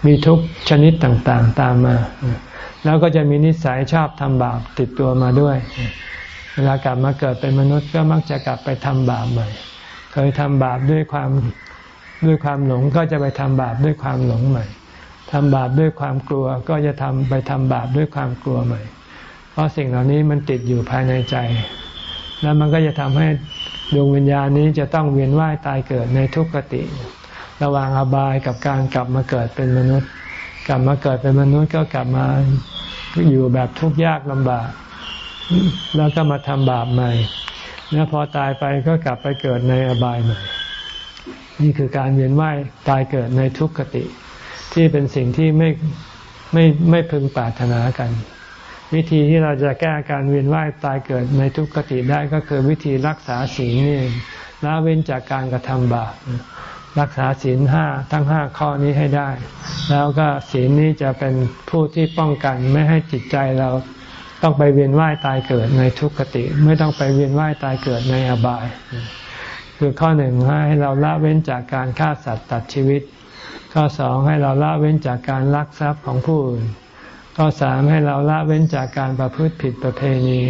มีทุกชนิดต่างๆ ตามมา แล้วก็จะมีนิสัยชอบทำบาปติดตัวมาด้วย เวลากลับมาเกิดเป็นมนุษย์ก็มักจะกลับไปทำบาปใหม่ เคยทำบาปด้วยความด้วยความหลงก็จะไปทำบาปด้วยความหลงใหม่ทำบาปด้วยความกลัวก็จะทำไปทำบาปด้วยความกลัวใหม่ เพราะสิ่งเหล่านี้มันติดอยู่ภายในใจ แล้วมันก็จะทำให้ดวงวิญญาณนี้จะต้องเวียนว่ายตายเกิดในทุกขติ ระหว่างอบายกับการกลับมาเกิดเป็นมนุษย์ กลับมาเกิดเป็นมนุษย์ก็กลับมาอยู่แบบทุกข์ยากลำบาก แล้วก็มาทำบาปใหม่ แล้วพอตายไปก็กลับไปเกิดในอบายใหม่ นี่คือการเวียนว่ายตายเกิดในทุกขติ ที่เป็นสิ่งที่ไม่ไม่ไม่พึงปรารถนากัน วิธีที่เราจะแก้การเวียนว่ายตายเกิดในทุกขติได้ก็คือวิธีรักษาศีลนี่ละเว้นจากการกระทำบาป รักษาศีลห้าทั้งห้าข้อนี้ให้ได้ แล้วก็ศีลนี้จะเป็นผู้ที่ป้องกันไม่ให้จิตใจเราต้องไปเวียนว่ายตายเกิดในทุกขติ ไม่ต้องไปเวียนว่ายตายเกิดในอบาย คือข้อหนึ่งให้เราละเว้นจากการฆ่าสัตว์ตัดชีวิต ข้อสองให้เราละเว้นจากการลักทรัพย์ของผู้อื่นข้อสามให้เราละเว้นจากการประพฤติผิดประเพณี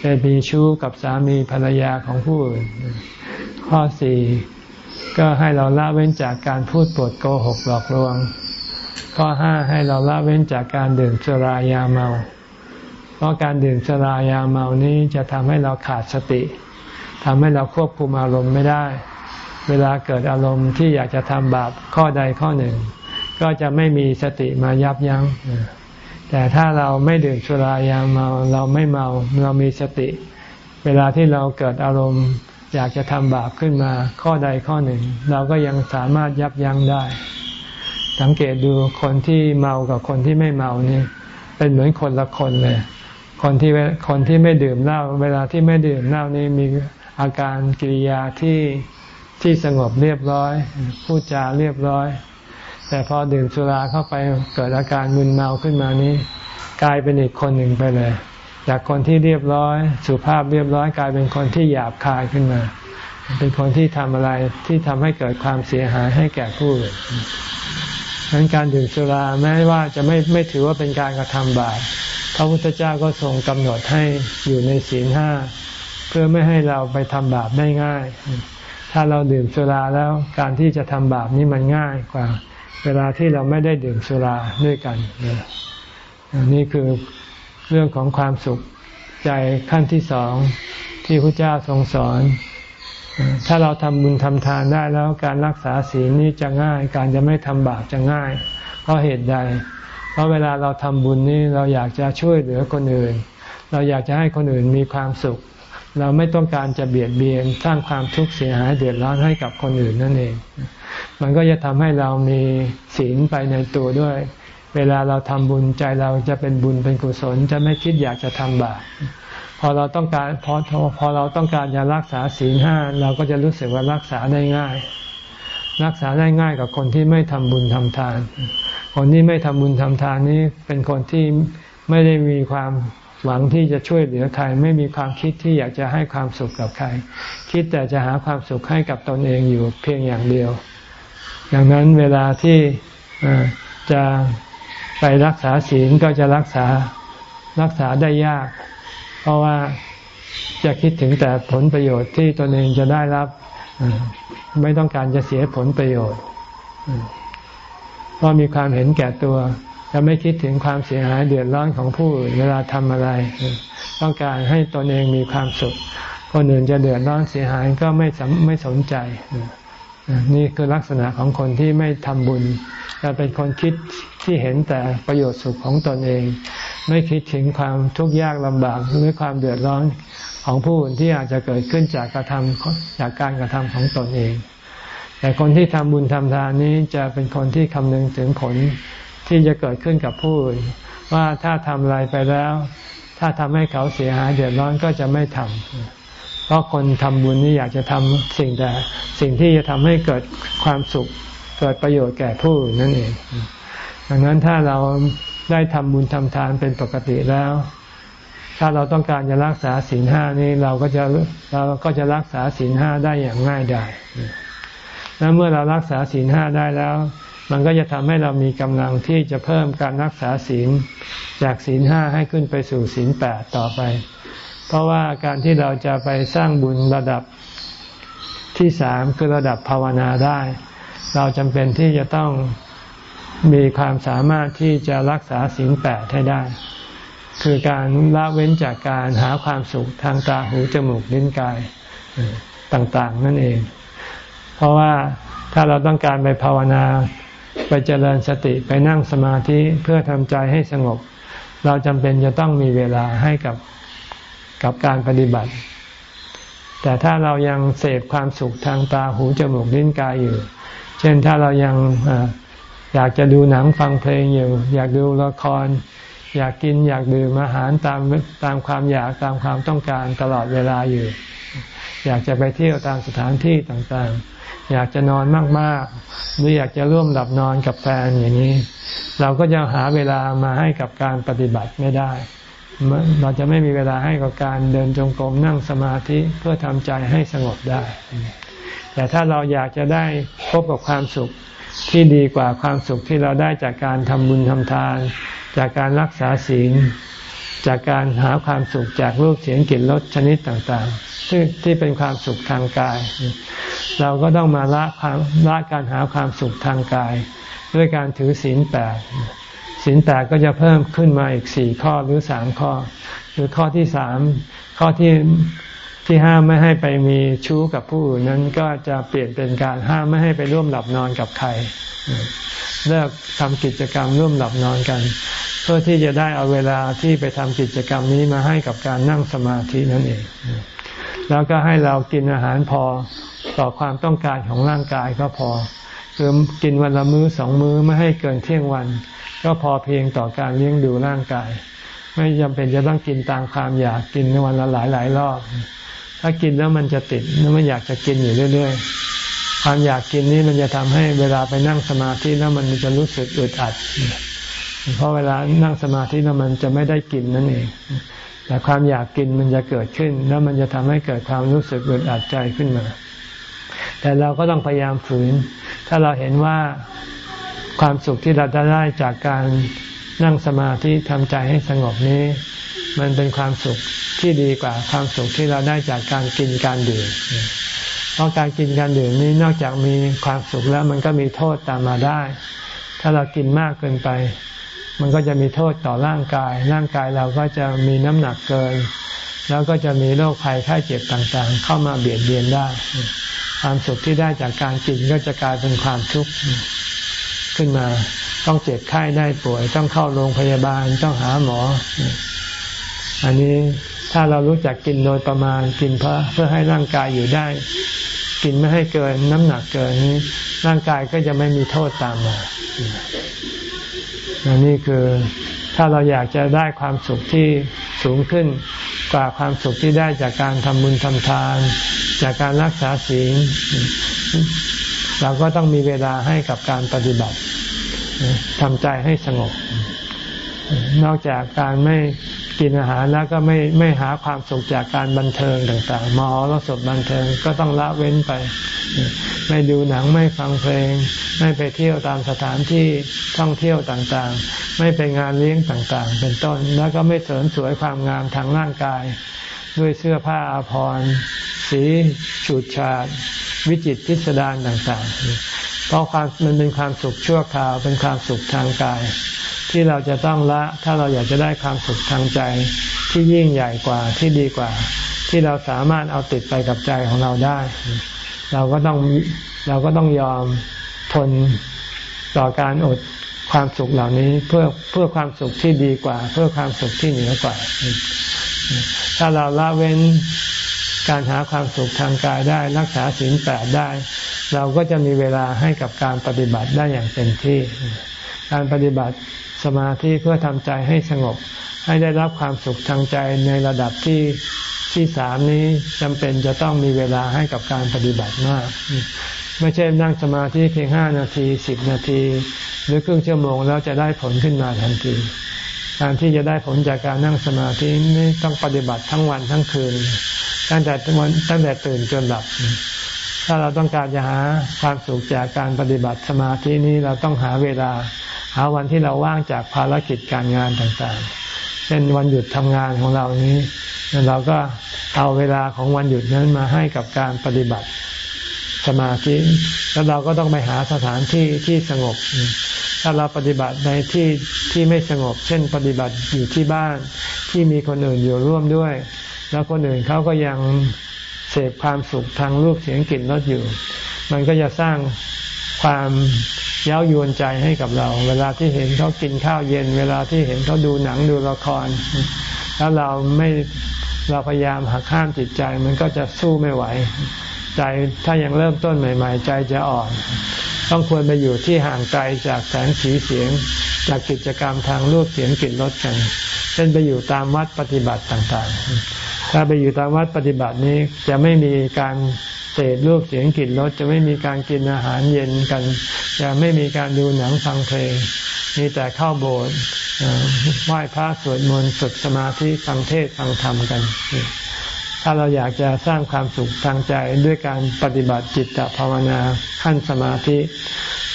ไปมีชู้กับสามีภรรยาของผู้อื่นข้อสี่ ก็ให้เราละเว้นจากการพูดปดโกหกหลอกลวง ข้อห้าให้เราละเว้นจากการดื่มสุรายาเมา เพราะการดื่มสุรายาเมานี้จะทำให้เราขาดสติทำให้เราควบคุมอารมณ์ไม่ได้ เวลาเกิดอารมณ์ที่อยากจะทำบาปข้อใดข้อหนึ่ง ก็จะไม่มีสติมายับยัง้งแต่ถ้าเราไม่ดื่มสุรายาเมา เราไม่เมาเรามีสติ เวลาที่เราเกิดอารมณ์ อยากจะทำบาปขึ้นมาข้อใดข้อหนึ่ง เราก็ยังสามารถยับยั้งได้ สังเกตดูคนที่เมากับคนที่ไม่เมานี่เป็นเหมือนคนละคนเลย คนที่คนที่ไม่ดื่มเหล้าเวลาที่ไม่ดื่มเหล้านี่มีอาการกิริยาที่ที่สงบเรียบร้อย พูดจาเรียบร้อย แต่พอดื่มสุราเข้าไปเกิดอาการมึนเมาขึ้นมานี้ กลายเป็นอีกคนหนึ่งไปเลย จากคนที่เรียบร้อยสุภาพเรียบร้อยกลายเป็นคนที่หยาบคายขึ้นมา เป็นคนที่ทำอะไรที่ทำให้เกิดความเสียหายให้แก่ผู้อื่นดังนั้นการดื่มสุราแม้ว่าจะไม่ไม่ถือว่าเป็นการกระทำบาปพระพุทธเจ้าก็ทรงกำหนดให้อยู่ในศีลห้าเพื่อไม่ให้เราไปทำบาปได้ง่าย ถ้าเราดื่มสุราแล้วการที่จะทำบาปนี้มันง่ายกว่า เวลาที่เราไม่ได้ดื่มสุราด้วยกันนี่คือ เรื่องของความสุขใจขั้นที่สองที่พระเจ้าทรงสอน ถ้าเราทำบุญทำทานได้แล้วการรักษาศีลนี้จะง่าย การจะไม่ทำบาปจะง่าย เพราะเหตุใด เพราะเวลาเราทำบุญนี้เราอยากจะช่วยเหลือคนอื่น เราอยากจะให้คนอื่นมีความสุข เราไม่ต้องการจะเบียดเบียนสร้างความทุกข์เสียหายเดือดร้อนให้กับคนอื่นนั่นเอง มันก็จะทำให้เรามีศีลไปในตัวด้วย เวลาเราทำบุญใจเราจะเป็นบุญเป็นกุศล จะไม่คิดอยากจะทำบาปพอเราต้องการพอพอเราต้องการจะรักษาศีลห้าเราก็จะรู้สึกว่ารักษาได้ง่าย รักษาได้ง่ายกับคนที่ไม่ทำบุญทำทาน คนที่ไม่ทำบุญทำทานนี้เป็นคนที่ไม่ได้มีความหวังที่จะช่วยเหลือใครไม่มีความคิดที่อยากจะให้ความสุขกับใคร คิดแต่จะหาความสุขให้กับตนเองอยู่เพียงอย่างเดียว ดังนั้นเวลาที่จะ ไปรักษาศีลก็จะรักษารักษาได้ยาก เพราะว่าจะคิดถึงแต่ผลประโยชน์ที่ตนเองจะได้รับ ไม่ต้องการจะเสียผลประโยชน์เพราะมีความเห็นแก่ตัว จะไม่คิดถึงความเสียหายเดือดร้อนของผู้อื่นเวลาทำอะไร ต้องการให้ตนเองมีความสุข คนอื่นจะเดือดร้อนเสียหายก็ไม่ไม่สนใจ นี่คือลักษณะของคนที่ไม่ทำบุญจะเป็นคนคิด ที่เห็นแต่ประโยชน์สุขของตนเอง ไม่คิดถึงความทุกข์ยากลำบากหรือความเดือดร้อนของผู้อื่นที่อาจจะเกิดขึ้นจากกระทำจากการกระทำของตนเอง แต่คนที่ทำบุญทำทานนี้จะเป็นคนที่คำนึงถึงผลที่จะเกิดขึ้นกับผู้อื่นว่าถ้าทำอะไรไปแล้ว ถ้าทำให้เขาเสียหายเดือดร้อนก็จะไม่ทำเพราะคนทำบุญนี่อยากจะทำสิ่งแต่สิ่งที่จะทำให้เกิดความสุขเกิดประโยชน์แก่ผู้อื่นนั่นเอง ดังนั้นถ้าเราได้ทำบุญทำทานเป็นปกติแล้ว ถ้าเราต้องการจะรักษาศีลห้านี้เราก็จะเราก็จะรักษาศีลห้าได้อย่างง่ายดายแล้วเมื่อเรารักษาศีลห้าได้แล้ว มันก็จะทำให้เรามีกำลังที่จะเพิ่มการรักษาศีลจากศีลห้าให้ขึ้นไปสู่ศีลแปดต่อไป เพราะว่าการที่เราจะไปสร้างบุญระดับที่สามคือระดับภาวนาได้ เราจำเป็นที่จะต้อง มีความสามารถที่จะรักษาสิ่งแปดให้ได้ คือการละเว้นจากการหาความสุขทางตาหูจมูกลิ้นกายต่าง ๆ นั่นเอง เพราะว่าถ้าเราต้องการไปภาวนาไปเจริญสติไปนั่งสมาธิเพื่อทำใจให้สงบ เราจำเป็นจะต้องมีเวลาให้กับกับการปฏิบัติ แต่ถ้าเรายังเสพความสุขทางตาหูจมูกลิ้นกายอยู่ เช่นถ้าเรายัง อยากจะดูหนังฟังเพลงอยู่ อยากดูละคร อยากกินอยากดื่มอาหารตามตามความอยากตามความต้องการตลอดเวลาอยู่ อยากจะไปเที่ยวตามสถานที่ต่างๆ อยากจะนอนมากๆ หรืออยากจะร่วมหลับนอนกับแฟนอย่างนี้ เราก็จะหาเวลามาให้กับการปฏิบัติไม่ได้เราจะไม่มีเวลาให้กับการเดินจงกรมนั่งสมาธิเพื่อทำใจให้สงบได้ แต่ถ้าเราอยากจะได้พบกับความสุข ที่ดีกว่าความสุขที่เราได้จากการทำบุญทำทาน จากการรักษาศีล จากการหาความสุขจากรูปเสียงกลิ่นรสชนิดต่างๆที่งที่เป็นความสุขทางกาย เราก็ต้องมาละความละการหาความสุขทางกาย ด้วยการถือศีลแปดศีลแปดก็จะเพิ่มขึ้นมาอีกสี่ข้อหรือสามข้อ หรือข้อที่สามข้อที่ ที่ห้ามไม่ให้ไปมีชู้กับผู้อื่นนั้นก็จะเปลี่ยนเป็นการห้ามไม่ให้ไปร่วมหลับนอนกับใครเลิกทำกิจกรรมร่วมหลับนอนกัน เพื่อที่จะได้เอาเวลาที่ไปทำกิจกรรมนี้มาให้กับการนั่งสมาธินั่นเอง แล้วก็ให้เรากินอาหารพอต่อความต้องการของร่างกายก็พอคือกินวันละมื้อสองมื้อไม่ให้เกินเที่ยงวัน ก็พอเพียงต่อการเลี้ยงดูร่างกาย ไม่จำเป็นจะต้องกินตามความอยากกินวันละหลายหลายรอบ ถ้ากินแล้วมันจะติดแล้วมันอยากจะกินอยู่เรื่อย ๆ ความอยากกินนี้มันจะทำให้เวลาไปนั่งสมาธิแล้วมันจะรู้สึกอึดอัด เพราะเวลานั่งสมาธิแล้วมันจะไม่ได้กินนั่นเอง แต่ความอยากกินมันจะเกิดขึ้น แล้วมันจะทำให้เกิดความรู้สึกอึดอัดใจขึ้นมา แต่เราก็ต้องพยายามฝืน ถ้าเราเห็นว่าความสุขที่เราจะได้จากการนั่งสมาธิทำใจให้สงบนี้ มันเป็นความสุขที่ดีกว่าความสุขที่เราได้จากการกินการดื่มเพราะการกินการดื่มนี้นอกจากมีความสุขแล้วมันก็มีโทษตามมาได้ ถ้าเรากินมากเกินไป มันก็จะมีโทษต่อร่างกาย ร่างกายเราก็จะมีน้ำหนักเกิน แล้วก็จะมีโรคภัยไข้เจ็บต่างๆ เข้ามาเบียดเบียนได้ ความสุขที่ได้จากการกินก็จะกลายเป็นความทุกข์ขึ้นมา ต้องเจ็บไข้ได้ป่วย ต้องเข้าโรงพยาบาลต้องหาหมอ อันนี้ถ้าเรารู้จักกินโดยประมาณกินเพื่อเพื่อให้ร่างกายอยู่ได้ กินไม่ให้เกินน้ำหนักเกินนี้ร่างกายก็จะไม่มีโทษตามมาอันนี้คือถ้าเราอยากจะได้ความสุขที่สูงขึ้นกว่าความสุขที่ได้จากการทำบุญทำทาน จากการรักษาศีลเราก็ต้องมีเวลาให้กับการปฏิบัติทำใจให้สงบ นอกจากการไม่ กินอาหารแล้วก็ไม่ไม่หาความสุขจากการบันเทิงต่างๆมอรสดบันเทิงก็ต้องละเว้นไป ไม่ดูหนังไม่ฟังเพลง ไม่ไปเที่ยวตามสถานที่ท่องเที่ยวต่างๆ ไม่ไปงานเลี้ยงต่างๆ เป็นต้นแล้วก็ไม่เสริมสวยความงามทางร่างกาย ด้วยเสื้อผ้าอาภรณ์สีฉูดฉาดวิจิตพิสดารต่างๆ เพราะความมันเป็นความสุขชั่วคราวเป็นความสุขทางกาย ที่เราจะต้องละ ถ้าเราอยากจะได้ความสุขทางใจที่ยิ่งใหญ่กว่าที่ดีกว่า ที่เราสามารถเอาติดไปกับใจของเราได้ เราก็ต้องเราก็ต้องยอมทนต่อการอดความสุขเหล่านี้เพื่อเพื่อความสุขที่ดีกว่า เพื่อความสุขที่เหนือกว่า ถ้าเราละเว้นการหาความสุขทางกายได้รักษาศีลแปดได้ เราก็จะมีเวลาให้กับการปฏิบัติได้อย่างเต็มที่ การปฏิบัติ สมาธิเพื่อทำใจให้สงบ ให้ได้รับความสุขทางใจในระดับที่ที่สามนี้จำเป็นจะต้องมีเวลาให้กับการปฏิบัติมาก ไม่ใช่นั่งสมาธิเพียงห้านาทีสิบนาที หรือครึ่งชั่วโมงแล้วจะได้ผลขึ้นมาทันทีการที่จะได้ผลจากการนั่งสมาธินี่ต้องปฏิบัติทั้งวันทั้งคืน ตั้งแต่วันตั้งแต่ตื่นจนหลับ ถ้าเราต้องการจะหาความสุขจากการปฏิบัติสมาธินี้เราต้องหาเวลา หาวันที่เราว่างจากภารกิจการงานต่างๆ เช่นวันหยุดทำงานของเรานี้เราก็เอาเวลาของวันหยุดนั้นมาให้กับการปฏิบัติสมาธิแล้วเราก็ต้องไปหาสถานที่ที่สงบ ถ้าเราปฏิบัติในที่ที่ไม่สงบ เช่น ปฏิบัติอยู่ที่บ้านที่มีคนอื่นอยู่ร่วมด้วย แล้วคนอื่นเขาก็ยังเสพความสุขทางรูปเสียงกลิ่นรสอยู่ มันก็จะสร้างความ เย้ายวนใจให้กับเรา เวลาที่เห็นเขากินข้าวเย็น เวลาที่เห็นเขาดูหนังดูละคร แล้วเราไม่เราพยายามหักห้ามจิตใจมันก็จะสู้ไม่ไหว ใจถ้ายังเริ่มต้นใหม่ ๆ ใจจะอ่อน ต้องควรไปอยู่ที่ห่างไกลจากแสงสีเสียง จากกิจกรรมทางรูปเสียงกลิ่นรสกันเช่นไปอยู่ตามวัดปฏิบัติต่างๆ ถ้าไปอยู่ตามวัดปฏิบัตินี้จะไม่มีการเสพรูปเสียงกลิ่นรสจะไม่มีการกินอาหารเย็นกัน จะไม่มีการดูหนังฟังเพลง มีแต่เข้าโบสถ์ไหว้พระสวดมนต์ฝึกสมาธิฟังเทศฟังธรรมกัน ถ้าเราอยากจะสร้างความสุขทางใจด้วยการปฏิบัติจิตตภาวนาขั้นสมาธิ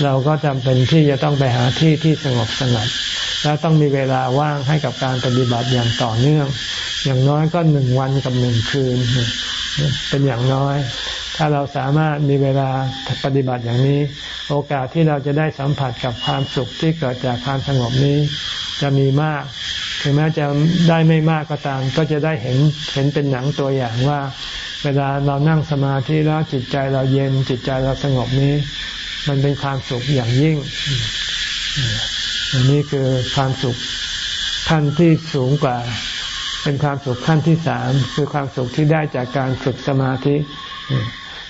เราก็จำเป็นที่จะต้องไปหาที่ที่สงบสงัดและต้องมีเวลาว่างให้กับการปฏิบัติอย่างต่อเนื่อง อย่างน้อยก็หนึ่งวันกับหนึ่งคืน เป็นอย่างน้อย ถ้าเราสามารถมีเวลาปฏิบัติอย่างนี้ โอกาสที่เราจะได้สัมผัสกับความสุขที่เกิดจากความสงบนี้ จะมีมาก ถึงแม้จะได้ไม่มากก็ตาม ก็จะได้เห็นเห็นเป็นหนังตัวอย่างว่า เวลาเรานั่งสมาธิแล้วจิตใจเราเย็นจิตใจเราสงบนี้ มันเป็นความสุขอย่างยิ่งอันนี้คือความสุขขั้นที่สูงกว่า เป็นความสุขขั้นที่สามคือความสุขที่ได้จากการฝึกสมาธิ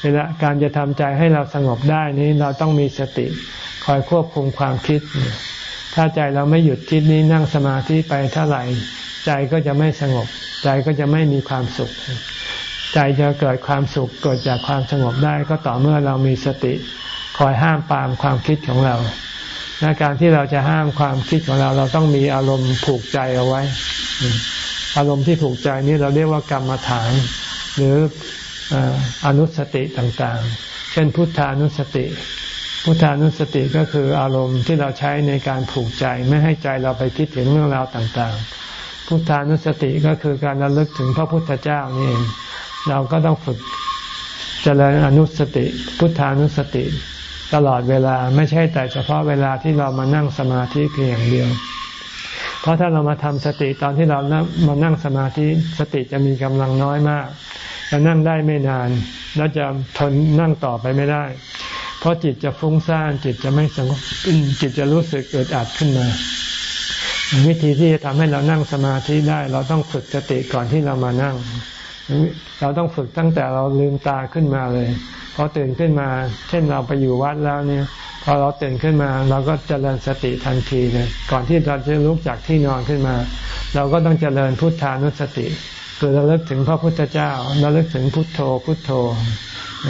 เวลาการจะทำใจให้เราสงบได้นี้เราต้องมีสติ คอยควบคุมความคิด ถ้าใจเราไม่หยุดคิดนี้นั่งสมาธิไปเท่าไหร่ ใจก็จะไม่สงบ ใจก็จะไม่มีความสุข ใจจะเกิดความสุขเกิดจากความสงบได้ก็ต่อเมื่อเรามีสติ คอยห้ามปามความคิดของเราในการที่เราจะห้ามความคิดของเรา เราต้องมีอารมณ์ผูกใจเอาไว้ อารมณ์ที่ผูกใจนี้เราเรียกว่ากรรมฐาน หรือ อนุสติต่างๆ เช่น พุทธานุสติ พุทธานุสติก็คืออารมณ์ที่เราใช้ในการผูกใจไม่ให้ใจเราไปคิดถึงเรื่องราวต่างๆ พุทธานุสติก็คือการระลึกถึงพระพุทธเจ้านี่เองเราก็ต้องฝึกเจริญอนุสติ พุทธานุสติ ตลอดเวลาไม่ใช่แต่เฉพาะเวลาที่เรามานั่งสมาธิเพียงอย่างเดียว เพราะถ้าเรามาทำสติตอนที่เรามานั่งสมาธิสติจะมีกำลังน้อยมาก จะนั่งได้ไม่นาน แล้วจะทนนั่งต่อไปไม่ได้ เพราะจิตจะฟุ้งซ่านจิตจะไม่สงบจิตจะรู้สึกเกิดอัดขึ้นมา วิธีที่จะทำให้เรานั่งสมาธิได้ เราต้องฝึกสติก่อนที่เรามานั่ง เราต้องฝึกตั้งแต่เราลืมตาขึ้นมาเลยพอตื่นขึ้นมา เช่นเราไปอยู่วัดแล้วเนี่ยพอเราตื่นขึ้นมาเราก็เจริญสติทันทีเลยก่อนที่เราจะลุกจากที่นอนขึ้นมา เราก็ต้องเจริญพุทธานุสติ คือเราเลิกถึงพระพุทธเจ้าเราเลิกถึงพุทโธพุทโธ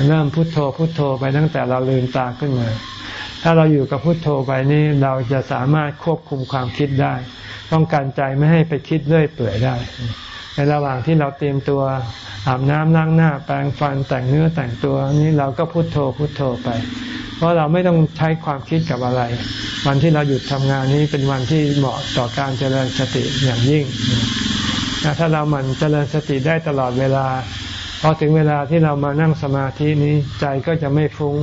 เริ่มพุทโธพุทโธไปตั้งแต่เราลืมตาขึ้นมา ถ้าเราอยู่กับพุทโธไปนี่เราจะสามารถควบคุมความคิดได้ ต้องการใจไม่ให้ไปคิดเรื่อยเปื่อยได้ ในระหว่างที่เราเตรียมตัวอาบน้ำล้างหน้า แปรงฟันแต่งเนื้อแต่งตัวนี้เราก็พุทโธพุทโธไป เพราะเราไม่ต้องใช้ความคิดกับอะไร วันที่เราหยุดทำงานนี้เป็นวันที่เหมาะต่อการเจริญสติอย่างยิ่ง ถ้าเราหมั่นเจริญสติได้ตลอดเวลาพอถึงเวลาที่เรามานั่งสมาธินี้ใจก็จะไม่ฟุง้ง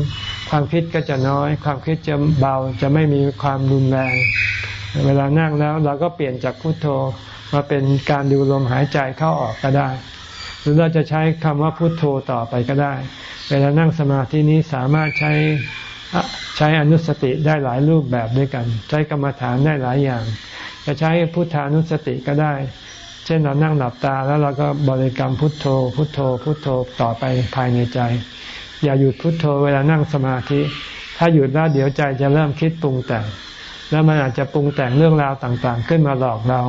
ความคิดก็จะน้อย ความคิดจะเบาจะไม่มีความรุนแรง เวลานั่งแล้วเราก็เปลี่ยนจากพุโทโธมาเป็นการดูลมหายใจเข้าออกก็ได้ หรือเราจะใช้คำว่าพุโทโธต่อไปก็ได้ เวลานั่งสมาธินี้สามารถใช้ใช้อนุสติได้หลายรูปแบบด้วยกัน ใช้กรรมฐานได้หลายอย่าง จะใช้พุทธานุสติก็ได้ ช่นเรานั่งหลับตาแล้วเราก็บริกรรมพุทโธ พุทโธ พุทโธต่อไปภายในใจ อย่าหยุดพุทโธเวลานั่งสมาธิ ถ้าหยุดแล้วเดี๋ยวใจจะเริ่มคิดปรุงแต่ง แล้วมันอาจจะปรุงแต่งเรื่องราวต่างๆ ขึ้นมาหลอกเรา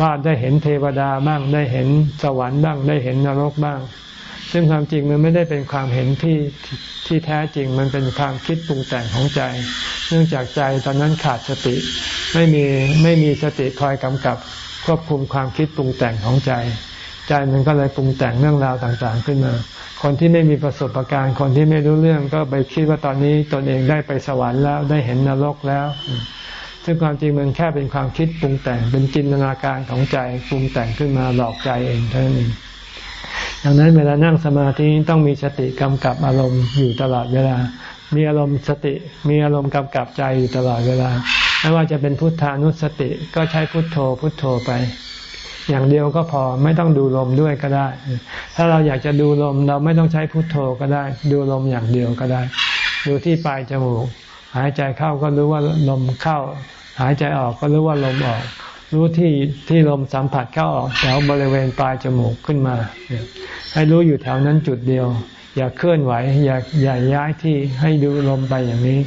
ว่าได้เห็นเทวดาบ้างได้เห็นสวรรค์บ้างได้เห็นนรกบ้าง ซึ่งความจริงมันไม่ได้เป็นความเห็นที่ที่แท้จริงมันเป็นความคิดปรุงแต่งของใจ เนื่องจากใจตอนนั้นขาดสติ ไม่มีไม่มีสติคอยกำกับ ควบคุมความคิดปรุงแต่งของใจ ใจมันก็เลยปรุงแต่งเรื่องราวต่างๆขึ้นมา คนที่ไม่มีประสบการณ์ คนที่ไม่รู้เรื่องก็ไปคิดว่าตอนนี้ตนเองได้ไปสวรรค์แล้วได้เห็นนรกแล้ว ซึ่งความจริงมันแค่เป็นความคิดปรุงแต่ง เป็นจินตนาการของใจปรุงแต่งขึ้นมาหลอกใจเองเท่านั้นเองดังนั้นเวลานั่งสมาธิต้องมีสติกำกับอารมณ์อยู่ตลอดเวลา มีอารมณ์สติ มีอารมณ์กำกับใจอยู่ตลอดเวลา ไม่ว่าจะเป็นพุทธานุสติก็ใช้พุทโธพุทโธไป อย่างเดียวก็พอไม่ต้องดูลมด้วยก็ได้ ถ้าเราอยากจะดูลมเราไม่ต้องใช้พุทโธก็ได้ ดูลมอย่างเดียวก็ได้ ดูที่ปลายจมูก หายใจเข้าก็รู้ว่าลมเข้า หายใจออกก็รู้ว่าลมออก รู้ที่ที่ลมสัมผัสเข้าออกแถวบริเวณปลายจมูกขึ้นมาให้รู้อยู่แถวนั้นจุดเดียว อย่าเคลื่อนไหวอย่าอย่าย้ายที่ให้ดูลมไปอย่างนี้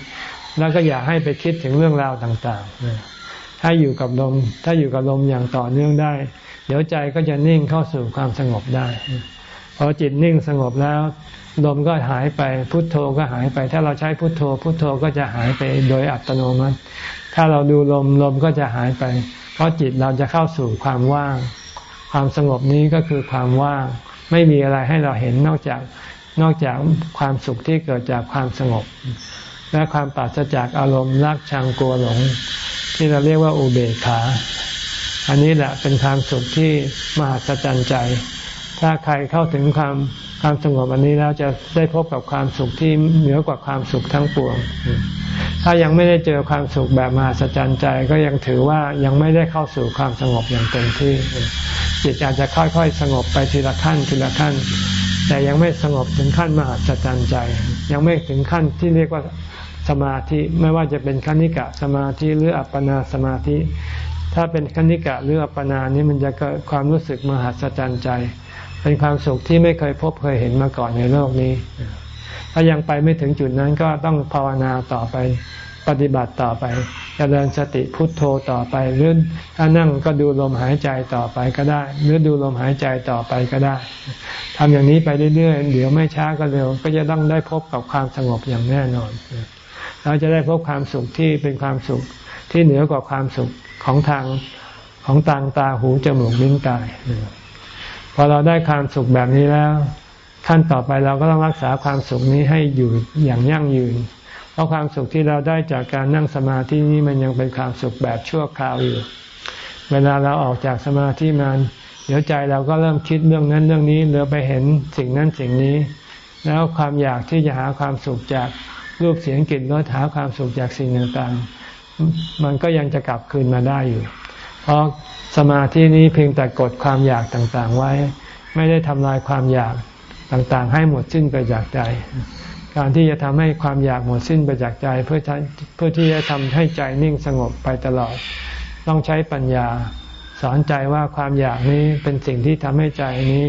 แล้วก็อย่าให้ไปคิดถึงเรื่องราวต่างๆ ถ้าอยู่กับลม ถ้าอยู่กับลมอย่างต่อเนื่องได้ เดี๋ยวใจก็จะนิ่งเข้าสู่ความสงบได้ พอจิตนิ่งสงบแล้ว ลมก็หายไป พุทโธก็หายไป ถ้าเราใช้พุทโธ พุทโธก็จะหายไปโดยอัตโนมัติ ถ้าเราดูลมลมก็จะหายไป เพราะจิตเราจะเข้าสู่ความว่าง ความสงบนี้ก็คือความว่าง ไม่มีอะไรให้เราเห็นนอกจากนอกจากความสุขที่เกิดจากความสงบ และความปราศจากอารมณ์รักชังกลัวหลง ที่เราเรียกว่าอุเบกขา อันนี้แหละเป็นความสุขที่มหัศจรรย์ใจ ถ้าใครเข้าถึงความความสงบอันนี้แล้วจะได้พบกับความสุขที่เหนือกว่าความสุขทั้งปวง ถ้ายังไม่ได้เจอความสุขแบบมหัศจรรย์ใจก็ยังถือว่ายังไม่ได้เข้าสู่ความสงบอย่างเต็มที่จิตอาจจะค่อยๆ สงบไปทีละขั้นทีละขั้น แต่ยังไม่สงบถึงขั้นมหัศจรรย์ใจ ยังไม่ถึงขั้นที่เรียกว่า สมาธิไม่ว่าจะเป็นคณิกะสมาธิหรืออัปปนาสมาธิ ถ้าเป็นคณิกะหรืออัปปนานี้มันจะเกิดความรู้สึกมหัศจรรย์ใจ เป็นความสุขที่ไม่เคยพบเคยเห็นมาก่อนในโลกนี้ ถ้ายังไปไม่ถึงจุดนั้นก็ต้องภาวนาต่อไปปฏิบัติต่อไปจเจริญสติพุทโธต่อไปหรือถ้านั่งก็ดูลมหายใจต่อไปก็ได้ หรือดูลมหายใจต่อไปก็ได้ทำอย่างนี้ไปเรื่อยๆ เดี๋ยวไม่ช้าก็เร็ว ก็จะต้องได้พบกับความสงบอย่างแน่นอน เราจะได้พบความสุขที่เป็นความสุขที่เหนือกว่าความสุขของทางของตางตาหูจมูกลิ้นกายพอเราได้ความสุขแบบนี้แล้ว ขั้นต่อไปเราก็ต้องรักษาความสุขนี้ให้อยู่อย่างยั่งยืน เพราะความสุขที่เราได้จากการนั่งสมาธินี้มันยังเป็นความสุขแบบชั่วคราวอยู่ เวลาเราออกจากสมาธิมาเดี๋ยวใจเราก็เริ่มคิดเรื่องนั้นเรื่องนี้เหลือไปเห็นสิ่งนั้นสิ่งนี้ แล้วความอยากที่จะหาความสุขจาก รูปเสียงกลิ่นรสหาความสุขจากสิ่งต่างๆ มันก็ยังจะกลับคืนมาได้อยู่ เพราะสมาธินี้เพียงแต่กดความอยากต่างๆ ไว้ ไม่ได้ทำลายความอยากต่างๆ ให้หมดสิ้นไปจากใจ การที่จะทำให้ความอยากหมดสิ้นไปจากใจ เพื่อเพื่อที่จะทำให้ใจนิ่งสงบไปตลอด ต้องใช้ปัญญาสอนใจว่าความอยากนี้เป็นสิ่งที่ทำให้ใจนี้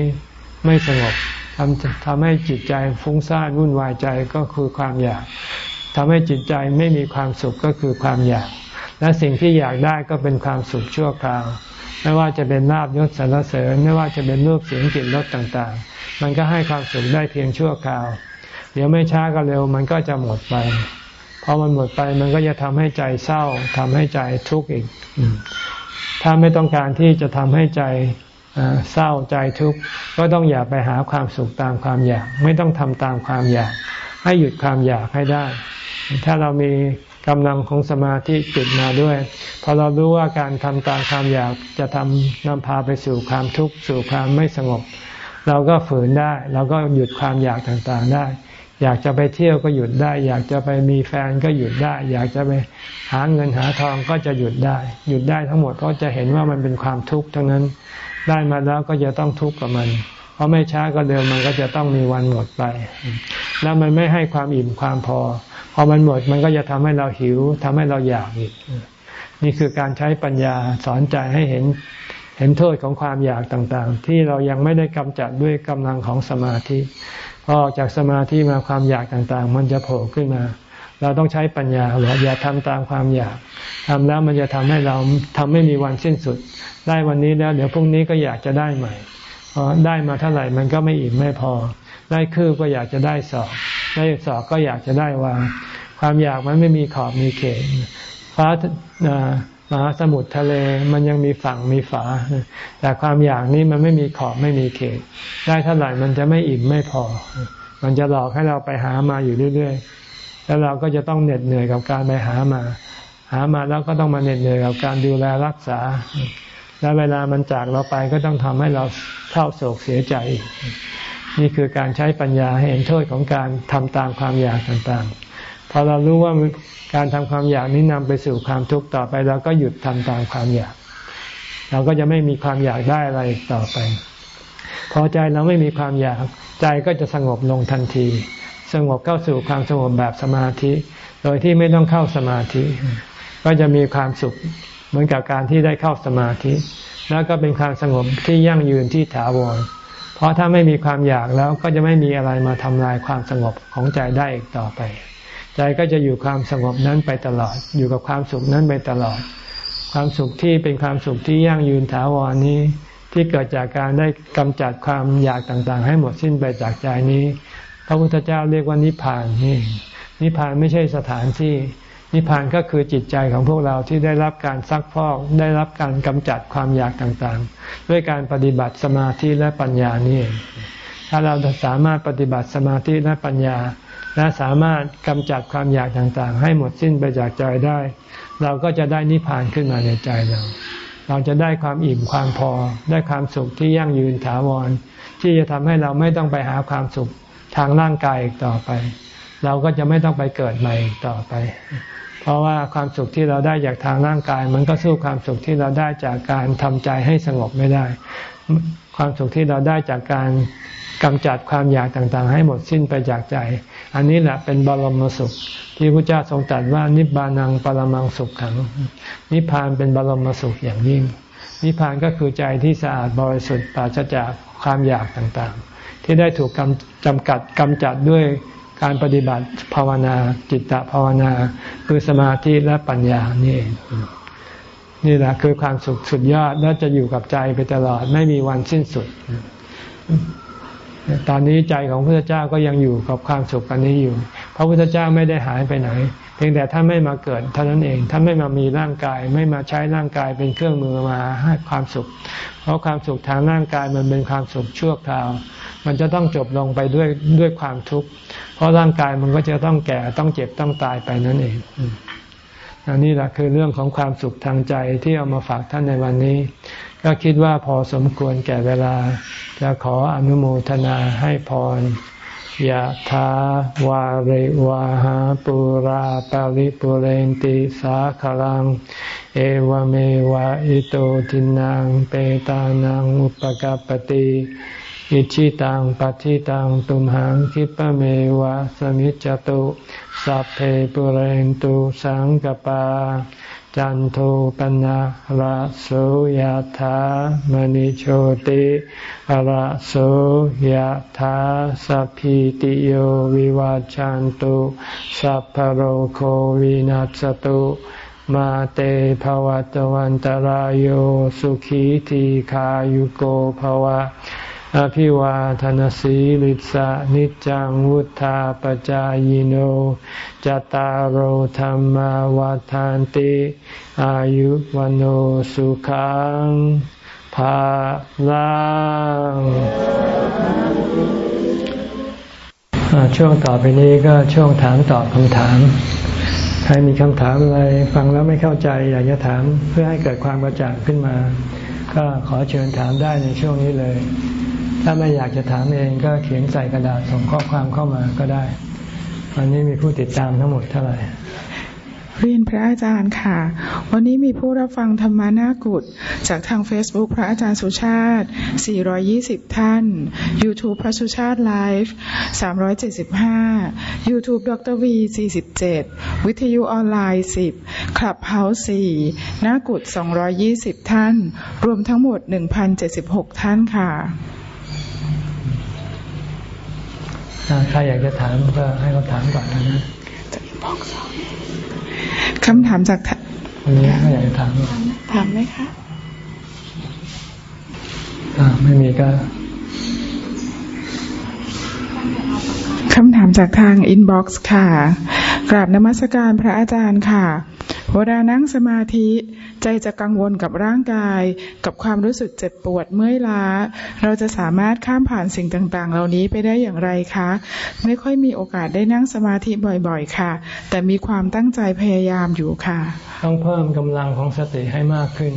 ไม่สงบ ทำทำให้จิตใจฟุ้งซ่านวุ่นวายใจก็คือความอยากทำให้จิตใจไม่มีความสุขก็คือความอยาก และสิ่งที่อยากได้ก็เป็นความสุขชั่วคราว ไม่ว่าจะเป็นลาบยศสรรเสริญ ไม่ว่าจะเป็นรูปเสียงกลิ่นรสต่างๆ มันก็ให้ความสุขได้เพียงชั่วคราว เดี๋ยวไม่ช้าก็เร็วมันก็จะหมดไปพอมันหมดไปมันก็จะทำให้ใจเศร้าทำให้ใจทุกข์อีก ถ้าไม่ต้องการที่จะทำให้ใจ เศร้าใจทุกข์ก็ต้องอย่าไปหาความสุขตามความอยาก ไม่ต้องทำตามความอยาก ให้หยุดความอยากให้ได้ ถ้าเรามีกำลังของสมาธิจิตมาด้วยพอเรารู้ว่าการทำตามความอยากจะทำนำพาไปสู่ความทุกข์สู่ความไม่สงบ เราก็ฝืนได้ เราก็หยุดความอยากต่างๆได้ อยากจะไปเที่ยวก็หยุดได้ อยากจะไปมีแฟนก็หยุดได้ อยากจะไปหาเงินหาทองก็จะหยุดได้ หยุดได้ทั้งหมดเพราะจะเห็นว่ามันเป็นความทุกข์ทั้งนั้น ได้มาแล้วก็จะต้องทุกข์กับมัน เพราะไม่ช้าก็เร็วมันก็จะต้องมีวันหมดไป แล้วมันไม่ให้ความอิ่มความพอ พอมันหมดมันก็จะทำให้เราหิวทำให้เราอยากอีก นี่คือการใช้ปัญญาสอนใจให้เห็นเห็นโทษของความอยากต่างๆ ที่เรายังไม่ได้กำจัดด้วยกำลังของสมาธิพอออกจากสมาธิมาความอยากต่างๆ มันจะโผล่ขึ้นมา เราต้องใช้ปัญญาว่าอย่าทำตามความอยากทำแล้วมันจะทำให้เราทำไม่มีวันสิ้นสุด ได้วันนี้แล้ว เดี๋ยวพรุ่งนี้ก็อยากจะได้ใหม่พอได้มาเท่าไหร่มันก็ไม่อิ่มไม่พอ ได้คืบก็อยากจะได้สอบได้สอบก็อยากจะได้วาง ความอยากมันไม่มีขอบมีเขตฟ้ามหาสมุทรทะเลมันยังมีฝั่งมีฝา แต่ความอยากนี้มันไม่มีขอบไม่มีเขต ได้เท่าไหร่มันจะไม่อิ่มไม่พอ มันจะหลอกให้เราไปหามาอยู่เรื่อย แล้วเราก็จะต้องเหน็ดเหนื่อยกับการไปหามา หามาแล้วก็ต้องมาเหน็ดเหนื่อยกับการดูแลรักษา แล้วเวลามันจากเราไปก็ต้องทำให้เราเศร้าโศกเสียใจ นี่คือการใช้ปัญญาให้เห็นโทษของการทำตามความอยากต่างๆ พอเรารู้ว่าการทำความอยากนี้นำไปสู่ความทุกข์ต่อไปเราก็หยุดทำตามความอยาก เราก็จะไม่มีความอยากได้อะไรต่อไป พอใจเราไม่มีความอยากใจก็จะสงบลงทันที สงบเข้าสู่ความสงบแบบสมาธิ โดยที่ไม่ต้องเข้าสมาธิ ก็จะมีความสุขเหมือนกับการที่ได้เข้าสมาธิ แล้วก็เป็นความสงบที่ยั่งยืนที่ถาวรเพราะถ้าไม่มีความอยากแล้วก็จะไม่มีอะไรมาทำลายความสงบของใจได้อีกต่อไป ใจก็จะอยู่ความสงบนั้นไปตลอด อยู่กับความสุขนั้นไปตลอด ความสุขที่เป็นความสุขที่ยั่งยืนถาวรนี้ ที่เกิดจากการได้กำจัดความอยากต่างๆ ให้หมดสิ้นไปจากใจนี้ พระพุทธเจ้าเรียกว่านิพพานนี่นิพพานไม่ใช่สถานที่ นิพพานก็คือจิตใจของพวกเราที่ได้รับการซักพอกได้รับการกำจัดความอยากต่างๆ ด้วยการปฏิบัติสมาธิและปัญญานี่ถ้าเราสามารถปฏิบัติสมาธิและปัญญา และสามารถกำจัดความอยากต่างๆ ให้หมดสิ้นไปจากใจได้ เราก็จะได้นิพพานขึ้นมาในใจเราเราจะได้ความอิ่มความพอ ได้ความสุขที่ยั่งยืนถาวร ที่จะทำให้เราไม่ต้องไปหาความสุข ทางร่างกายอีกต่อไป เราก็จะไม่ต้องไปเกิดใหม่อีกต่อไป เพราะว่าความสุขที่เราได้จากทางร่างกาย มันก็สู้ความสุขที่เราได้จากการทำใจให้สงบไม่ได้ ความสุขที่เราได้จากการกำจัดความอยากต่างๆ ให้หมดสิ้นไปจากใจ อันนี้แหละเป็นบรมสุข ที่พระเจ้าทรงตรัสว่านิบานังปรมังสุขขัง นิพพานเป็นบรมสุขอย่างยิ่ง นิพพานก็คือใจที่สะอาดบริสุทธิ์ปราศจากความอยากต่างๆ ที่ได้ถูกจำกัดกำจัดด้วยการปฏิบัติภาวนาจิตตภาวนา คือสมาธิและปัญญานี่นี่แหละคือความสุขสุดยอดและจะอยู่กับใจไปตลอดไม่มีวันสิ้นสุด ตอนนี้ใจของพระพุทธเจ้าก็ยังอยู่กับความสุขอันนี้อยู่ พระพุทธเจ้าไม่ได้หายไปไหน เพียงแต่ท่านไม่มาเกิดเท่านั้นเองท่านไม่มามีร่างกาย ไม่มาใช้ร่างกายเป็นเครื่องมือมาให้ความสุข เพราะความสุขทางร่างกายมันเป็นความสุขชั่วคราว มันจะต้องจบลงไปด้วยด้วยความทุกข์เพราะร่างกายมันก็จะต้องแก่ต้องเจ็บต้องตายไปนั่นเองอันนี้แหละคือเรื่องของความสุขทางใจที่เอามาฝากท่านในวันนี้ ก็คิดว่าพอสมควรแก่เวลา จะขออนุโมทนาให้พร ยะถาวาริวาหาปุราปาริปุเรนติสาขลัง เอวเมวะอิโตทินังเปตานังอุปกปติอิชิตังปัฏิตังตุมหังคิปะเมวะสมิจจตุ สัพเพปุเรนตุสังกปา จันโทปนะระโสยธามณิโชติระโสยธาสัพพิติโยวิวาจันตุสัพพโรโควินัสตุมาเตภวัตวันตารโยสุขีทีขายุโกภวะ อภิวาทนสีลิสะนิจังวุธาปจายโนจตารโหธรรมวาทานติ อายุวันโอสุขังภาลังช่วงต่อไปนี้ก็ช่วงถามตอบคำถาม ใครมีคำถามอะไรฟังแล้วไม่เข้าใจอยากจะถามเพื่อให้เกิดความกระจ่างขึ้นมา ก็ขอเชิญถามได้ในช่วงนี้เลย ถ้าไม่อยากจะถามเองก็เขียนใส่กระดาษส่งข้อความเข้ามาก็ได้ วันนี้มีผู้ติดตามทั้งหมดเท่าไหร่เรียนพระอาจารย์ค่ะ วันนี้มีผู้รับฟังธรรมานากุฏจากทาง Facebook พระอาจารย์สุชาติ 420 ท่าน YouTube พระสุชาติไลฟ์ 375 YouTube ดรวี 47 วิทยุออนไลน์ 10 คลับเฮาส์4นากุฏ220 ท่าน รวมทั้งหมด 1,076 ท่านค่ะ ใครอยากจะถามก็ให้เขาถามก่อนนะจะบอกสองคำถามจากอันนี้ไม่อยากถามถามไหมคะอ่าไม่มีก็คำถามจากทางอินบ็อกซ์ค่ะ กราบนมัสการพระอาจารย์ค่ะ เวลานั่งสมาธิใจจะกังวลกับร่างกาย กับความรู้สึกเจ็บปวดเมื่อยล้า เราจะสามารถข้ามผ่านสิ่งต่างๆ เหล่านี้ไปได้อย่างไรคะ ไม่ค่อยมีโอกาสได้นั่งสมาธิบ่อยๆ ค่ะ แต่มีความตั้งใจพยายามอยู่ค่ะ ต้องเพิ่มกำลังของสติให้มากขึ้น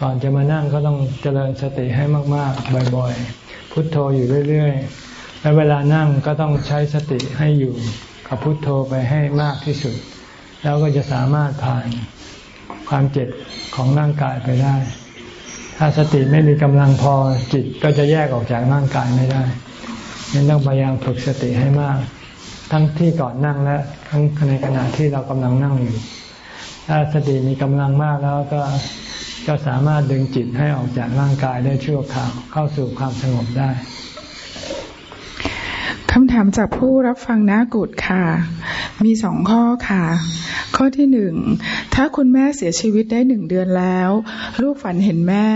ก่อนจะมานั่งก็ต้องเจริญสติให้มากๆ บ่อยๆ พุทโธอยู่เรื่อยๆและเวลานั่งก็ต้องใช้สติให้อยู่กับพุทโธไปให้มากที่สุด แล้วก็จะสามารถผ่านความเจ็บของร่างกายไปได้ ถ้าสติไม่มีกำลังพอจิตก็จะแยกออกจากร่างกายไม่ได้ยังต้องพยายามฝึกสติให้มาก ทั้งที่ก่อนนั่งและทั้งในขณะที่เรากำลังนั่งอยู่ ถ้าสติมีกำลังมากแล้วก็ก็สามารถดึงจิตให้ออกจากร่างกายได้ชั่วคราวเข้าสู่ความสงบได้คำถามจากผู้รับฟังนากุดค่ะ มีสองข้อค่ะ ข้อที่หนึ่งถ้าคุณแม่เสียชีวิตได้หนึ่งเดือนแล้ว ลูกฝันเห็นแม่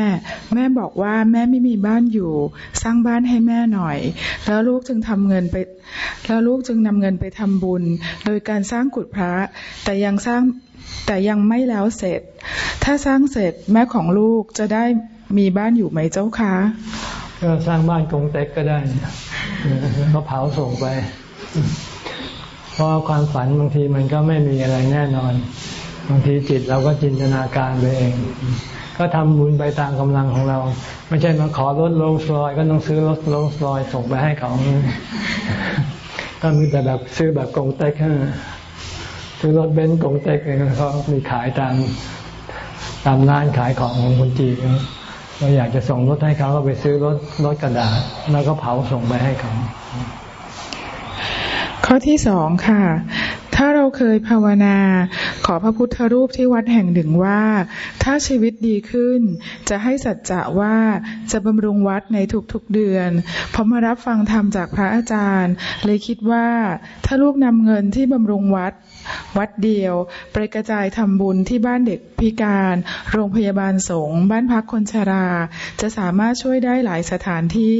แม่บอกว่าแม่ไม่มีบ้านอยู่ สร้างบ้านให้แม่หน่อย แล้วลูกจึงทำเงินไป แล้วลูกจึงนำเงินไปทำบุญ โดยการสร้างกุฏพระ แต่ยังสร้างแต่ยังไม่แล้วเสร็จ ถ้าสร้างเสร็จแม่ของลูกจะได้มีบ้านอยู่ไหมเจ้าคะก็สร้างบ้านกงเต็กก็ได้ก็เผาส่งไป ราะความฝันบางทีมันก็ไม่มีอะไรแน่นอน บางทีจิตเราก็จินตนาการไปเอง ก็ทำบุญไปตามกำลังของเรา ไม่ใช่มาขอรถโลงสลอยก็ต้องซื้อรถโลงสลอยส่งไปให้เขา ก็มีแต่แบบซื้อแบบกงเต็กซื้อรถเบนซ์กงเต็กเขามีขายตามตามร้านขายของของคนจีนเราอยากจะส่งรถให้เขาก็ไปซื้อรถรถกระดาษ แล้วก็เผาส่งไปให้เขา ข้อที่สองค่ะ ถ้าเราเคยภาวนา ขอพระพุทธรูปที่วัดแห่งหนึ่งว่า ถ้าชีวิตดีขึ้น จะให้สัจจะว่าจะบำรุงวัดในทุกๆเดือนพอมารับฟังธรรมจากพระอาจารย์ เลยคิดว่า ถ้าลูกนำเงินที่บำรุงวัด วัดเดียว ไปกระจายทำบุญที่บ้านเด็กพิการ โรงพยาบาลสงฆ์บ้านพักคนชรา จะสามารถช่วยได้หลายสถานที่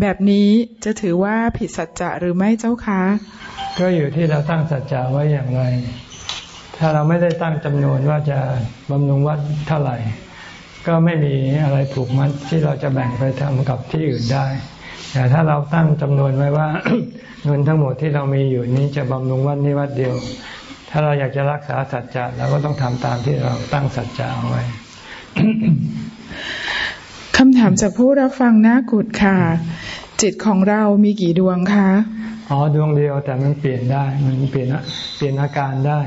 แบบนี้จะถือว่าผิดสัจจะหรือไม่เจ้าคะ ก็อยู่ที่เราตั้งสัจจะไว้อย่างไร ถ้าเราไม่ได้ตั้งจำนวนว่าจะบำรุงวัดเท่าไหร่ ก็ไม่มีอะไรผูกมัดที่เราจะแบ่งไปทำกับที่อื่นได้ แต่ถ้าเราตั้งจำนวนไว้ว่า เงินทั้งหมดที่เรามีอยู่นี้จะบำรุงวัดนี้วัดเดียว ถ้าเราอยากจะรักษาสัจจะเราก็ต้องทำตามที่เราตั้งสัจจะเอาไว้คำถามจากผู้รับฟังหน้ากุดค่ะ จิตของเรามีกี่ดวงคะ อ๋อดวงเดียวแต่มันเปลี่ยนได้มันเปลี่ยนเปลี่ยนอาการได้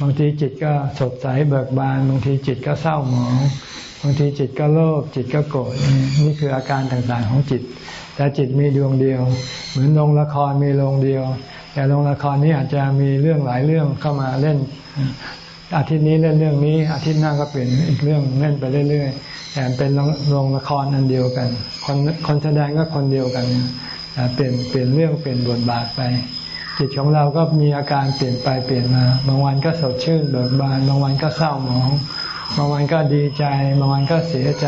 บางทีจิตก็สดใสเบิกบาน บางทีจิตก็เศร้าหมองบางทีจิตก็โลภจิตก็โกรธนี่คืออาการต่างๆของจิต แต่จิตมีดวงเดียว เหมือนลงละครมีโรงเดียว แต่โรงละครนี้อาจจะมีเรื่องหลายเรื่องเข้ามาเล่น อาทิตย์นี้เล่นเรื่องนี้ อาทิตย์หน้าก็เปลี่ยนอีกเรื่องเล่นไปเรื่อยๆแต่เป็นโรงละครอันเดียวกัน คนคนแสดงก็คนเดียวกันแต่ เปลี่ยนเปลี่ยนเรื่องเปลี่ยนบทบาทไปจิตของเราก็มีอาการเปลี่ยนไปเปลี่ยนมา บางวันก็สดชื่นเบิกบาน บางวันก็เศร้าหมอง บางวันก็ดีใจ บางวันก็เสียใจ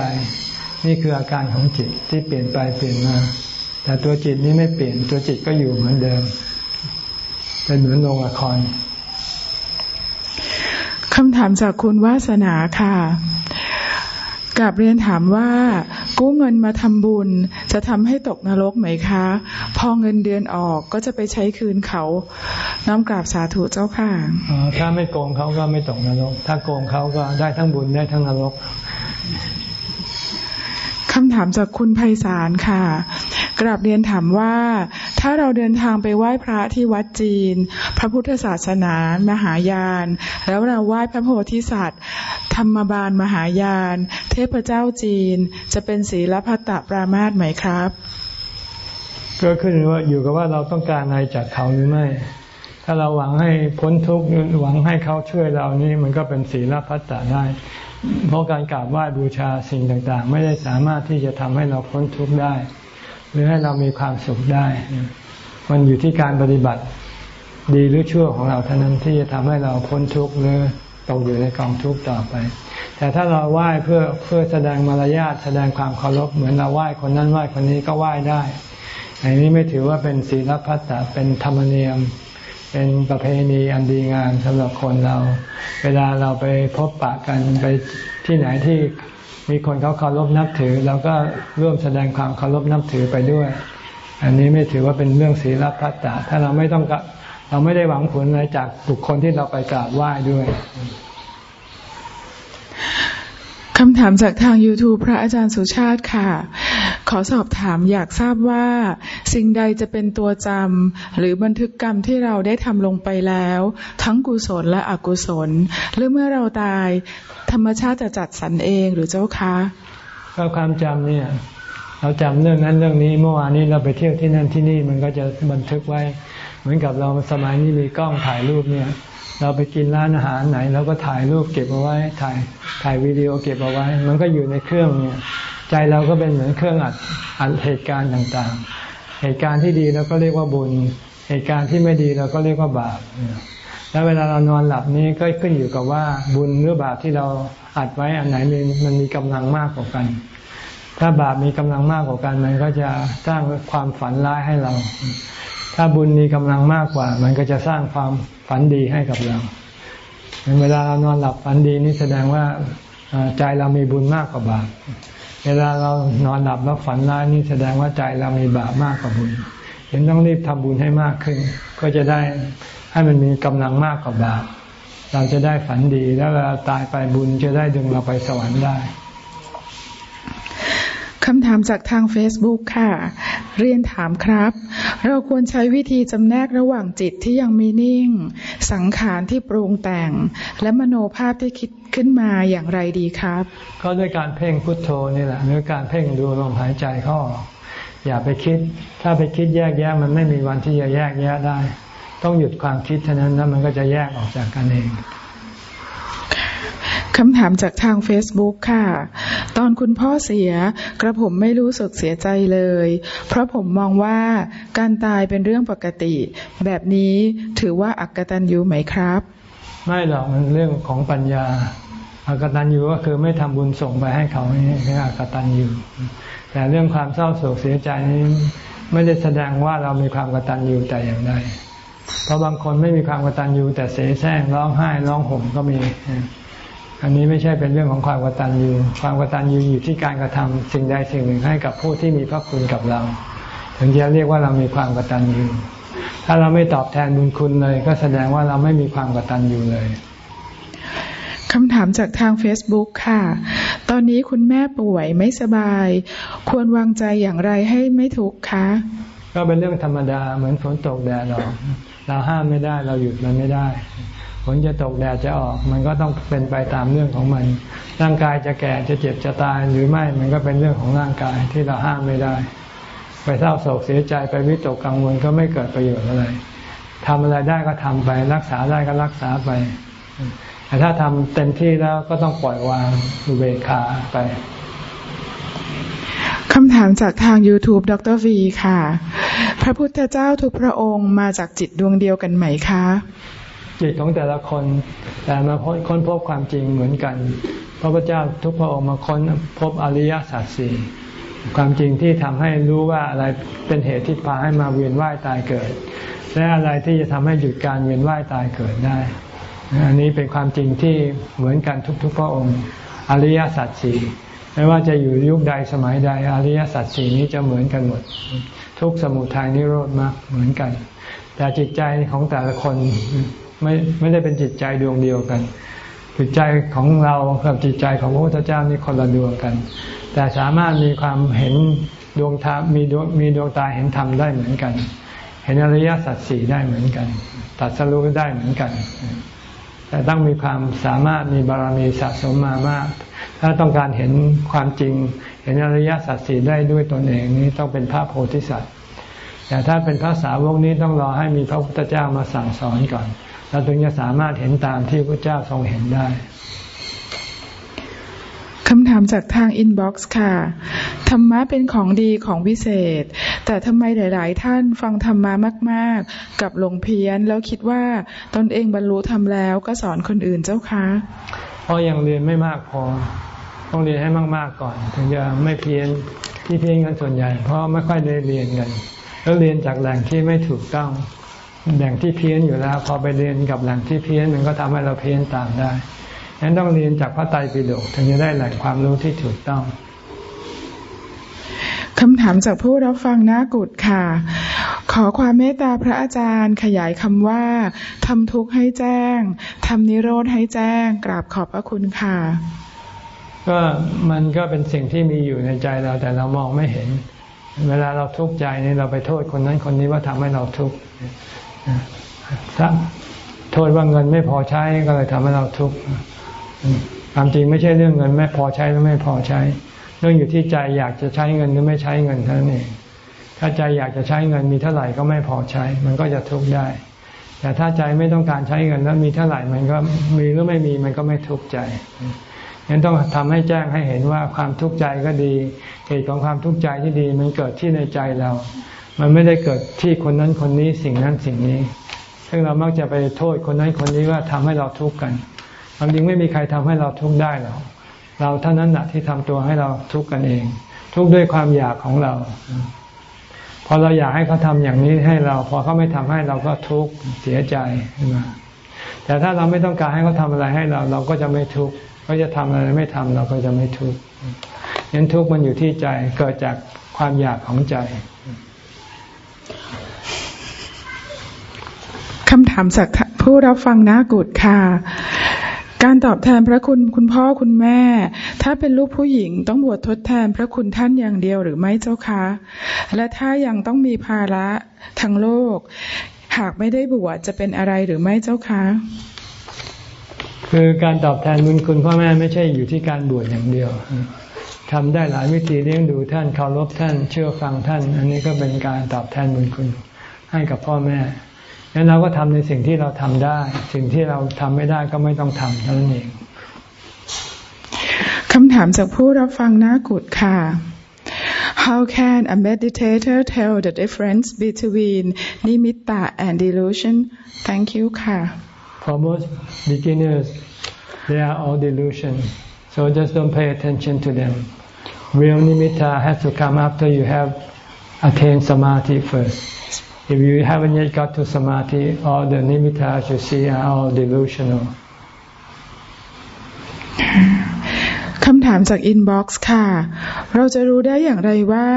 นี่คืออาการของจิตที่เปลี่ยนไปเปลี่ยนมา แต่ตัวจิตนี้ไม่เปลี่ยน ตัวจิตก็อยู่เหมือนเดิม เป็นเหมือนโรงละครคำถามจากคุณวาสนาค่ะกลับเรียนถามว่า กู้เงินมาทำบุญ จะทำให้ตกนรกไหมคะ พอเงินเดือนออกก็จะไปใช้คืนเขาน้อมกราบสาธุเจ้าค่ะถ้าไม่โกงเขาก็ไม่ตกนรก ถ้าโกงเขาก็ได้ทั้งบุญได้ทั้งนรกคำถามจากคุณไพศาลค่ะ กราบเรียนถามว่า ถ้าเราเดินทางไปไหว้พระที่วัดจีน พระพุทธศาสนามหายาน แล้วเราไหว้พระโพธิสัตว์ ธรรมบาลมหายาน เทพเจ้าจีน จะเป็นศีลพัตตปรามาสไหมครับ ก็ขึ้นว่าอยู่กับว่าเราต้องการอะไรจากเขาหรือไม่ ถ้าเราหวังให้พ้นทุกข์หวังให้เขาช่วยเรานี่มันก็เป็นศีลพัตตได้ เพราะการกราบไหว้บูชาสิ่งต่างๆ ไม่ได้สามารถที่จะทำให้เราพ้นทุกข์ได้ หรือให้เรามีความสุขได้ มันอยู่ที่การปฏิบัติดีหรือชั่วของเราเท่านั้นที่จะทำให้เราพ้นทุกข์หรือ ตกอยู่ในกองทุกข์ต่อไป แต่ถ้าเราไหว้เพื่อเพื่อแสดงมารยาทแสดงความเคารพเหมือนเราไหว้คนนั้นไหว้คนนี้ก็ไหว้ได้อันนี้ไม่ถือว่าเป็นศีลพัตตะเป็นธรรมเนียม เป็นประเพณีอันดีงามสำหรับคนเรา เวลาเราไปพบปะกันไปที่ไหนที่มีคนเขาเคารพนับถือเราก็ร่วมแสดงความเคารพนับถือไปด้วย อันนี้ไม่ถือว่าเป็นเรื่องศีลพัตตาถ้าเราไม่ต้อง เราไม่ได้หวังผลอะไรจากบุคคลที่เราไปกราบไหว้ด้วยคำถามจากทาง YouTube พระอาจารย์สุชาติค่ะ ขอสอบถามอยากทราบว่า สิ่งใดจะเป็นตัวจำหรือบันทึกกรรมที่เราได้ทำลงไปแล้ว ทั้งกุศลและอกุศล หรือเมื่อเราตาย ธรรมชาติจะจัดสรรเองหรือเจ้าคะก็ความจำเนี่ย เราจำเรื่องนั้นเรื่องนี้ เมื่อวานนี้เราไปเที่ยวที่นั่นที่นี่มันก็จะบันทึกไว้ เหมือนกับเราสมัยนี้มีกล้องถ่ายรูปเนี่ย เราไปกินร้านอาหารไหนเราก็ถ่ายรูปเก็บเอาไว้ถ่ายถ่ายวิดีโอเก็บเอาไว้ มันก็อยู่ในเครื่องเนี่ย ใจเราก็เป็นเหมือนเครื่องอัดอัดเหตุการณ์ต่างๆ เหตุการณ์ที่ดีเราก็เรียกว่าบุญ เหตุการณ์ที่ไม่ดีเราก็เรียกว่าบาปแล้วเวลาเรานอนหลับนี้ก็ขึ้นอยู่กับว่าบุญหรือบาปที่เราอัดไว้อันไหนมันมันมีกำลังมากกว่ากัน ถ้าบาปมีกำลังมากกว่ากันมันก็จะสร้างความฝันร้ายให้เรา ถ้าบุญมีกำลังมากกว่า มันก็จะสร้างความฝันดีให้กับเราเวลาเรานอนหลับฝันดีนี่แสดงว่าใจเรามีบุญมากกว่าบาป เวลาเรานอนหลับแล้วฝันร้ายนี่แสดงว่าใจเรามีบาปมากกว่าบุญเห็นต้องรีบทำบุญให้มากขึ้น ก็จะได้ให้มันมีกำลังมากกว่าบาป เราจะได้ฝันดีแล้วเวลาตายไปบุญจะได้ดึงเราไปสวรรค์ได้ คำถามจากทาง Facebook ค่ะ เรียนถามครับ เราควรใช้วิธีจำแนกระหว่างจิตที่ยังมีนิ่ง สังขารที่ปรุงแต่ง และมโนภาพที่คิดขึ้นมาอย่างไรดีครับ ก็ด้วยการเพ่งพุทโธนี่แหละด้วยการเพ่งดูลมหายใจเข้าอย่าไปคิด ถ้าไปคิดแยกแยะมันไม่มีวันที่จะแยกแยะได้ ต้องหยุดความคิดเท่านั้นแล้วมันก็จะแยกออกจากกันเอง คำถามจากทาง Facebook ค่ะ ตอนคุณพ่อเสีย กระผมไม่รู้สึกเสียใจเลย เพราะผมมองว่าการตายเป็นเรื่องปกติ แบบนี้ถือว่าอักตันยูไหมครับ ไม่หรอกมันเรื่องของปัญญาอักตันยูก็คือไม่ทำบุญส่งไปให้เขานี่คืออักตันยูแต่เรื่องความเศร้าโศกเสียใจนี้ไม่ได้แสดงว่าเรามีความกตัญญูแต่อย่างใดเพราะบางคนไม่มีความกตัญญูแต่เสแสร้งร้องไห้ร้องห่มก็มี อันนี้ไม่ใช่เป็นเรื่องของความกตัญญูความกตัญญูอยู่ที่การกระทำสิ่งใดสิ่งหนึ่งให้กับผู้ที่มีพระคุณกับเรา ถึงจะเรียกว่าเรามีความกตัญญูถ้าเราไม่ตอบแทนบุญคุณเลย ก็แสดงว่าเราไม่มีความกตัญญูเลยคำถามจากทาง Facebook ค่ะ ตอนนี้คุณแม่ป่วยไม่สบาย ควรวางใจอย่างไรให้ไม่ทุกข์คะ ก็เป็นเรื่องธรรมดาเหมือนฝนตกแดดออกเราห้ามไม่ได้เราหยุดมันไม่ได้ ฝนจะตกแดดจะออก มันก็ต้องเป็นไปตามเรื่องของมัน ร่างกายจะแก่จะเจ็บจะตายหรือไม่มันก็เป็นเรื่องของร่างกายที่เราห้ามไม่ได้ ไปเศร้าโศกเสียใจไปวิตกกังวลก็ไม่เกิดประโยชน์อะไรทำอะไรได้ก็ทำไป รักษาได้ก็รักษาไป แต่ถ้าทำเต็มที่แล้วก็ต้องปล่อยวางอุเบกขาไปคำถามจากทาง YouTube ดรวีค่ะ พระพุทธเจ้าทุกพระองค์มาจากจิตดวงเดียวกันไหมคะ จิตของแต่ละคน แต่มาค้นพบความจริงเหมือนกัน พระพุทธเจ้าทุกพระองค์มาค้นพบอริยสัจสี่ความจริงที่ทำให้รู้ว่าอะไรเป็นเหตุที่พาให้มาเวียนว่ายตายเกิด และอะไรที่จะทำให้หยุดการเวียนว่ายตายเกิดได้ อันนี้เป็นความจริงที่เหมือนกันทุกๆพระองค์อริยสัจสี่ไม่ว่าจะอยู่ยุคใดสมัยใดอริยสัจสี่นี้จะเหมือนกันหมด ทุกสมุทัยนิโรธมากเหมือนกัน แต่จิตใจของแต่ละคน ไม่ไม่ได้เป็นจิตใจดวงเดียวกัน จิตใจของเรากับจิตใจของพระพุทธเจ้านี่คนละดวงกัน แต่สามารถมีความเห็นดวงธรรมมีดวงมีดวงตาเห็นธรรมได้เหมือนกัน เห็นอริยสัจสี่ได้เหมือนกัน ตัดสรู้ได้เหมือนกัน แต่ต้องมีความสามารถมีบารมีสะสมมามาก ถ้าต้องการเห็นความจริง เห็นอริยสัจสี่ได้ด้วยตนเองนี้ต้องเป็นพระโพธิสัตว์แต่ถ้าเป็นพระสาวกนี้ต้องรอให้มีพระพุทธเจ้ามาสั่งสอนก่อน เราถึงจะสามารถเห็นตามที่พระเจ้าทรงเห็นได้คำถามจากทางอินบ็อกซ์ค่ะ ธรรมะเป็นของดีของวิเศษ แต่ทำไมหลาย ๆ ท่านฟังธรรมะมาก ๆ กับหลงเพี้ยน แล้วคิดว่าตนเองบรรลุธรรมแล้วก็สอนคนอื่นเจ้าคะเพราะยังเรียนไม่มากพอ ต้องเรียนให้มาก ๆ ก่อน ถึงจะไม่เพี้ยน ที่เพี้ยนกันส่วนใหญ่ เพราะไม่ค่อยได้เรียนกัน แล้วเรียนจากแหล่งที่ไม่ถูกต้อง แหล่งที่เพี้ยนอยู่แล้ว พอไปเรียนกับแหล่งที่เพี้ยนมันก็ทำให้เราเพี้ยนตามได้ฉะนั้นต้องเรียนจากพระไตรปิฎกถึงจะได้แหล่งความรู้ที่ถูกต้องคำถามจากผู้รับฟังน้ากุดค่ะ ขอความเมตตาพระอาจารย์ขยายคำว่าทำทุกข์ให้แจ้งทำนิโรธให้แจ้ง กราบขอบพระคุณค่ะ ก็มันก็เป็นสิ่งที่มีอยู่ในใจเราแต่เรามองไม่เห็น เวลาเราทุกข์ใจนี่เราไปโทษคนนั้นคนนี้ว่าทำให้เราทุกข์ โทษว่าเงินไม่พอใช้ก็เลยทำให้เราทุกข์ความจริงไม่ใช่เรื่องเงินไม่พอใช้หรือไม่พอใช้ เรื่องอยู่ที่ใจอยากจะใช้เงินหรือไม่ใช้เงินเท่านั้นเองถ้าใจอยากจะใช้เงินมีเท่าไหร่ก็ไม่พอใช้ มันก็จะทุกข์ได้ แต่ถ้าใจไม่ต้องการใช้เงินแล้วมีเท่าไหร่มันก็มีหรือไม่มีมันก็ไม่ทุกข์ใจงั้นต้องทำให้แจ้งให้เห็นว่าความทุกข์ใจก็ดีเหตุของความทุกข์ใจที่ดี มันเกิดที่ในใจเรา มันไม่ได้เกิดที่คนนั้นคนนี้สิ่งนั้นสิ่งนี้ ซึ่งเรามักจะไปโทษคนนั้นคนนี้ว่าทำให้เราทุกข์กันความจริงไม่มีใครทำให้เราทุกข์ได้หรอกเราเท่านั้นแหะที่ทำตัวให้เราทุกข์กันเอง ทุกข์ด้วยความอยากของเรา พอเราอยากให้เขาทำอย่างนี้ให้เรา พอเขาไม่ทำให้เราก็ทุกข์เสียใจขึ้นมแต่ถ้าเราไม่ต้องการให้เขาทาอะไรให้เรา เราก็จะไม่ทุกข์เขาจะทำอะไรไม่ทำเราก็จะไม่ทุกข์ยันทุกข์มันอยู่ที่ใจเกิดจากความอยากของใจคำ ถามจากผู้รับฟังนากุดค่ะ การตอบแทนพระคุณคุณพ่อคุณแม่ ถ้าเป็นลูกผู้หญิงต้องบวชทดแทนพระคุณท่านอย่างเดียวหรือไม่เจ้าคะ และถ้ายังต้องมีภาระทางโลก หากไม่ได้บวชจะเป็นอะไรหรือไม่เจ้าคะคือการตอบแทนบุญคุณพ่อแม่ไม่ใช่อยู่ที่การบวชอย่างเดียวทำได้หลายวิธีเลี้ยงดูท่านเคารพท่านเชื่อฟังท่าน อันนี้ก็เป็นการตอบแทนบุญคุณให้กับพ่อแม่ งั้นเราก็ทำในสิ่งที่เราทำได้ สิ่งที่เราทำไม่ได้ก็ไม่ต้องทำเท่านั้นเองคำถามจากผู้รับฟังน้ากุดค่ะ How can a meditator tell the difference between nimitta and delusion? Thank you ค่ะ For most beginners, they are all delusion. So just don't pay attention to them. Real nimitta has to come after you have attained samadhi first. If you haven't yet got to samadhi, all the nimitta you see are all delusional. คำถามจากอินบ็อกซ์ค่ะ เราจะรู้ได้อย่างไรว่า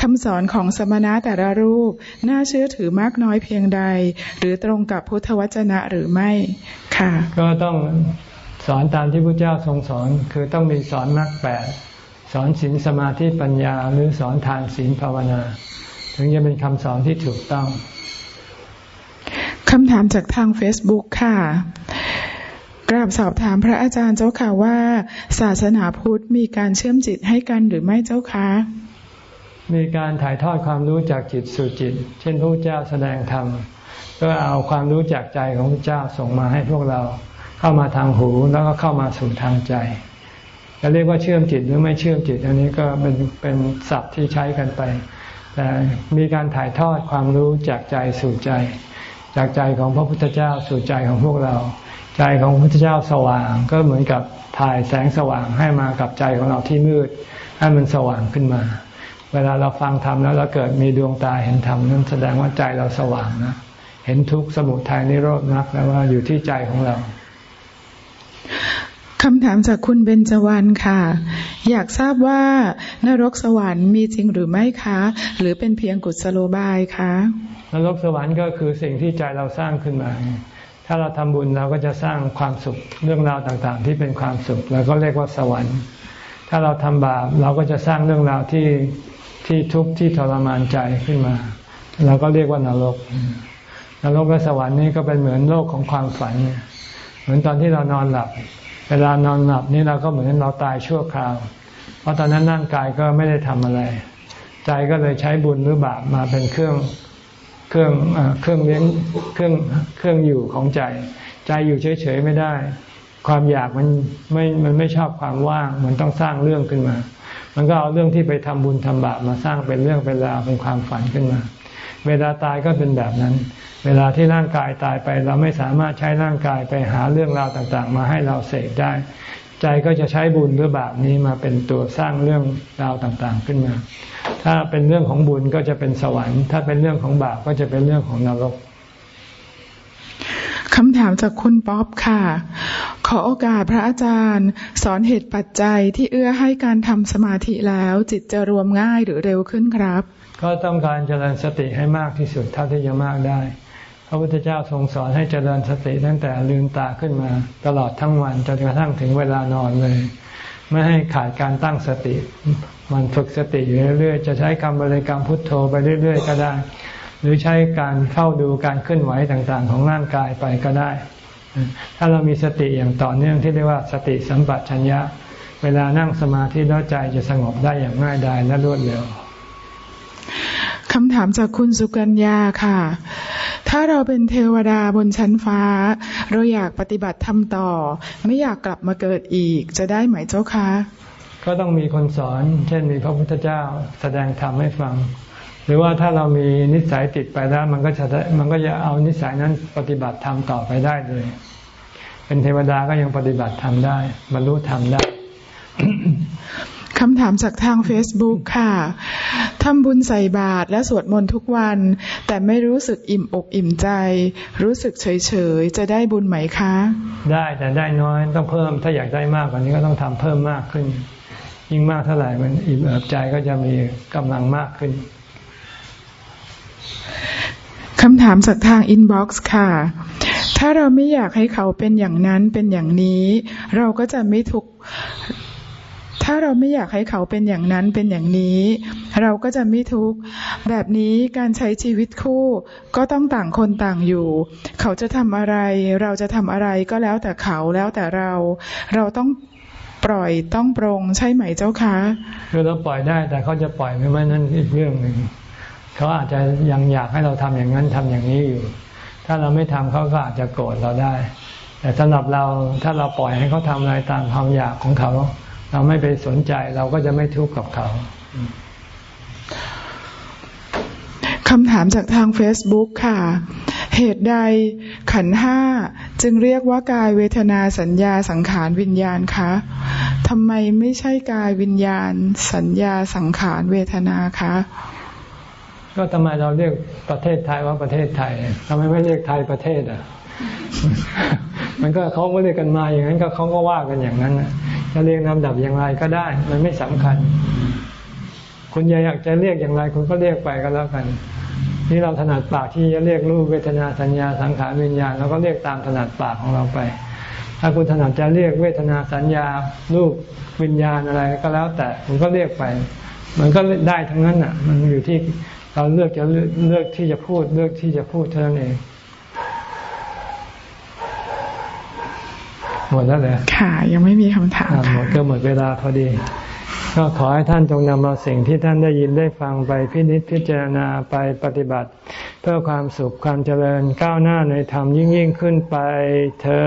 คำสอนของสมณะแต่ละรูป น่าเชื่อถือมากน้อยเพียงใด หรือตรงกับพุทธวจนะหรือไม่ค่ะ ก็ต้องสอนตามที่พระเจ้าทรงสอนคือต้องมีสอนมรรคแปดสอนศีลสมาธิปัญญาหรือสอนทานศีลภาวนา ถึงจะเป็นคำสอนที่ถูกต้องคำถามจากทาง Facebook ค่ะ กราบสอบถามพระอาจารย์เจ้าค่ะว่า ศาสนาพุทธมีการเชื่อมจิตให้กันหรือไม่เจ้าคะมีการถ่ายทอดความรู้จากจิตสู่จิต เช่นพระเจ้าแสดงธรรมก็เอาความรู้จากใจของพระเจ้าส่งมาให้พวกเราเข้ามาทางหูแล้วก็เข้ามาสู่ทางใจจะเรียกว่าเชื่อมจิตหรือไม่เชื่อมจิต อันนี้ก็เป็นเป็นศัพท์ที่ใช้กันไป แต่มีการถ่ายทอดความรู้จากใจสู่ใจ จากใจของพระพุทธเจ้าสู่ใจของพวกเรา ใจของพระพุทธเจ้าสว่างก็เหมือนกับถ่ายแสงสว่างให้มากับใจของเราที่มืด ให้มันสว่างขึ้นมา เวลาเราฟังธรรมแล้วเราเกิดมีดวงตาเห็นธรรมนั้นแสดงว่าใจเราสว่างนะ เห็นทุกข์สมุทัยนิโรธมรรคแล้วว่าอยู่ที่ใจของเรา คำถามจากคุณเบญจวรรณค่ะ อยากทราบว่านรกสวรรค์มีจริงหรือไม่คะ หรือเป็นเพียงกุศโลบายคะนรกสวรรค์ก็คือสิ่งที่ใจเราสร้างขึ้นมา ถ้าเราทำบุญเราก็จะสร้างความสุขเรื่องราวต่างๆ ที่เป็นความสุขแล้วก็เรียกว่าสวรรค์ ถ้าเราทำบาปเราก็จะสร้างเรื่องราวที่ที่ทุกข์ที่ทรมานใจขึ้นมาเราก็เรียกว่านรก นรกและสวรรค์นี่ก็เป็นเหมือนโลกของความฝัน เหมือนตอนที่เรานอนหลับ วลานอนหลับนี่เราก็เหมือนเราตายชั่วคราว เพราะตอนนั้นร่างกายก็ไม่ได้ทำอะไร ใจก็เลยใช้บุญหรือบาปมาเป็นเครื่องเครื่องเครื่องเลี้ยงเครื่องเครื่องอยู่ของใจ ใจอยู่เฉยๆไม่ได้ ความอยากมันไม่มันไม่ชอบความว่าง มันต้องสร้างเรื่องขึ้นมา มันก็เอาเรื่องที่ไปทำบุญทำบาปมาสร้างเป็นเรื่องเป็นราวเป็นความฝันขึ้นมา เวลาตายก็เป็นแบบนั้น เวลาที่ร่างกายตายไป เราไม่สามารถใช้ร่างกายไปหาเรื่องราวต่างๆ มาให้เราเสกได้ ใจก็จะใช้บุญหรือบาปนี้มาเป็นตัวสร้างเรื่องราวต่างๆขึ้นมา ถ้าเป็นเรื่องของบุญก็จะเป็นสวรรค์ ถ้าเป็นเรื่องของบาปก็จะเป็นเรื่องของนรกคำถามจากคุณป๊อปค่ะ ขอโอกาสพระอาจารย์ สอนเหตุปัจจัยที่เอื้อให้การทำสมาธิแล้วจิตจะรวมง่ายหรือเร็วขึ้นครับ ก็ต้องการเจริญสติให้มากที่สุดเท่าที่จะมากได้พ ระพุทธเจ้าทรงสอนให้เจริญสติตั้งแต่ลืมตาขึ้นมา ตลอดทั้งวันจนกระทั่งถึงเวลานอนเลย ไม่ให้ขาดการตั้งสติ มันฝึกสติอยู่เรื่อยๆ จะใช้คำบริกรรมพุทโธไปเรื่อย ๆ ก็ได้ หรือใช้การเข้าดูการเคลื่อนไหวต่างๆ ของร่างกายไปก็ได้ ถ้าเรามีสติอย่างต่อเนื่องที่เรียกว่าสติสัมปชัญญะ เวลานั่งสมาธิแล้วใจจะสงบได้อย่างง่ายดายและรวดเร็ว คำถามจากคุณสุกัญญาค่ะ ถ้าเราเป็นเทวดาบนชั้นฟ้า เราอยากปฏิบัติทำต่อ ไม่อยากกลับมาเกิดอีก จะได้ไหมเจ้าคะ ก็ต้องมีคนสอน เช่นมีพระพุทธเจ้าแสดงธรรมให้ฟัง หรือว่าถ้าเรามีนิสัยติดไปแล้วมันก็จะมันก็จะเอานิสัยนั้นปฏิบัติธรรมต่อไปได้เลย เป็นเทวดาก็ยังปฏิบัติธรรมได้บรรลุธรรมได้คำถามจากทาง Facebook ค่ะ ทำบุญใส่บาตรและสวดมนต์ทุกวัน แต่ไม่รู้สึกอิ่มอกอิ่มใจ รู้สึกเฉยๆจะได้บุญไหมคะ ได้แต่ได้น้อยต้องเพิ่มถ้าอยากได้มากกว่านี้ก็ต้องทำเพิ่มมากขึ้น ยิ่งมากเท่าไหร่ความอิ่มเอิบใจก็จะมีกำลังมากขึ้นคำถามจากทาง inbox ค่ะ ถ้าเราไม่อยากให้เขาเป็นอย่างนั้นเป็นอย่างนี้ เราก็จะไม่ทุกข์ ถ้าเราไม่อยากให้เขาเป็นอย่างนั้นเป็นอย่างนี้ เราก็จะไม่ทุกข์แบบนี้การใช้ชีวิตคู่ก็ต้องต่างคนต่างอยู่ เขาจะทำอะไร เราจะทำอะไรก็แล้วแต่เขาแล้วแต่เรา เราต้องปล่อยต้องปรงใช่ไหมเจ้าคะคือเราปล่อยได้แต่เขาจะปล่อยไม่ไม่นั่นอีกเรื่องหนึ่งเขาอาจจะยังอยากให้เราทำอย่างนั้นทำอย่างนี้อยู่ ถ้าเราไม่ทำเขาก็อาจจะโกรธเราได้ แต่สำหรับเราถ้าเราปล่อยให้เขาทำอะไรตามความอยากของเขา เราไม่ไปสนใจเราก็จะไม่ทุกข์กับเขาคำถามจากทาง Facebook ค่ะ เหตุใดขันห้าจึงเรียกว่ากายเวทนาสัญญาสังขารวิญญาณคะทำไมไม่ใช่กายวิญญาณ สัญญาสังขารเวทนาคะ ก็ทำไมเราเรียกประเทศไทยว่าประเทศไทยทำไมไม่เรียกไทยประเทศอะ มันก็เขาก็เรียกกันมาอย่างนั้นก็เขาก็ว่ากันอย่างนั้นจะเรียกลำดับอย่างไรก็ได้ มันไม่สำคัญ คุณอยากจะเรียกอย่างไร คุณก็เรียกไปก็แล้วกัน นี่เราถนัดปากที่จะเรียกรูปเวทนาสัญญาสังขารวิญญาณเราก็เรียกตามถนัดปากของเราไป ถ้าคุณถนัดจะเรียกเวทนาสัญญารูปวิญญาณอะไรก็แล้ว แต่คุณก็เรียกไป มันก็ได้ทั้งนั้นอะ มันอยู่ที่เราเลือกจะเลือกที่จะพูดเลือกที่จะพูดเท่านั้นเอง หมดแล้วเลยค่ะ ยังไม่มีคำถามหมดก็หมดเวลาพอดี ก็ขอให้ท่านจงนำเอาสิ่งที่ท่านได้ยินได้ฟังไปพินิจพิจารณาไปปฏิบัติ เพื่อความสุขความเจริญก้าวหน้าในธรรมยิ่งยิ่งขึ้นไปเธอ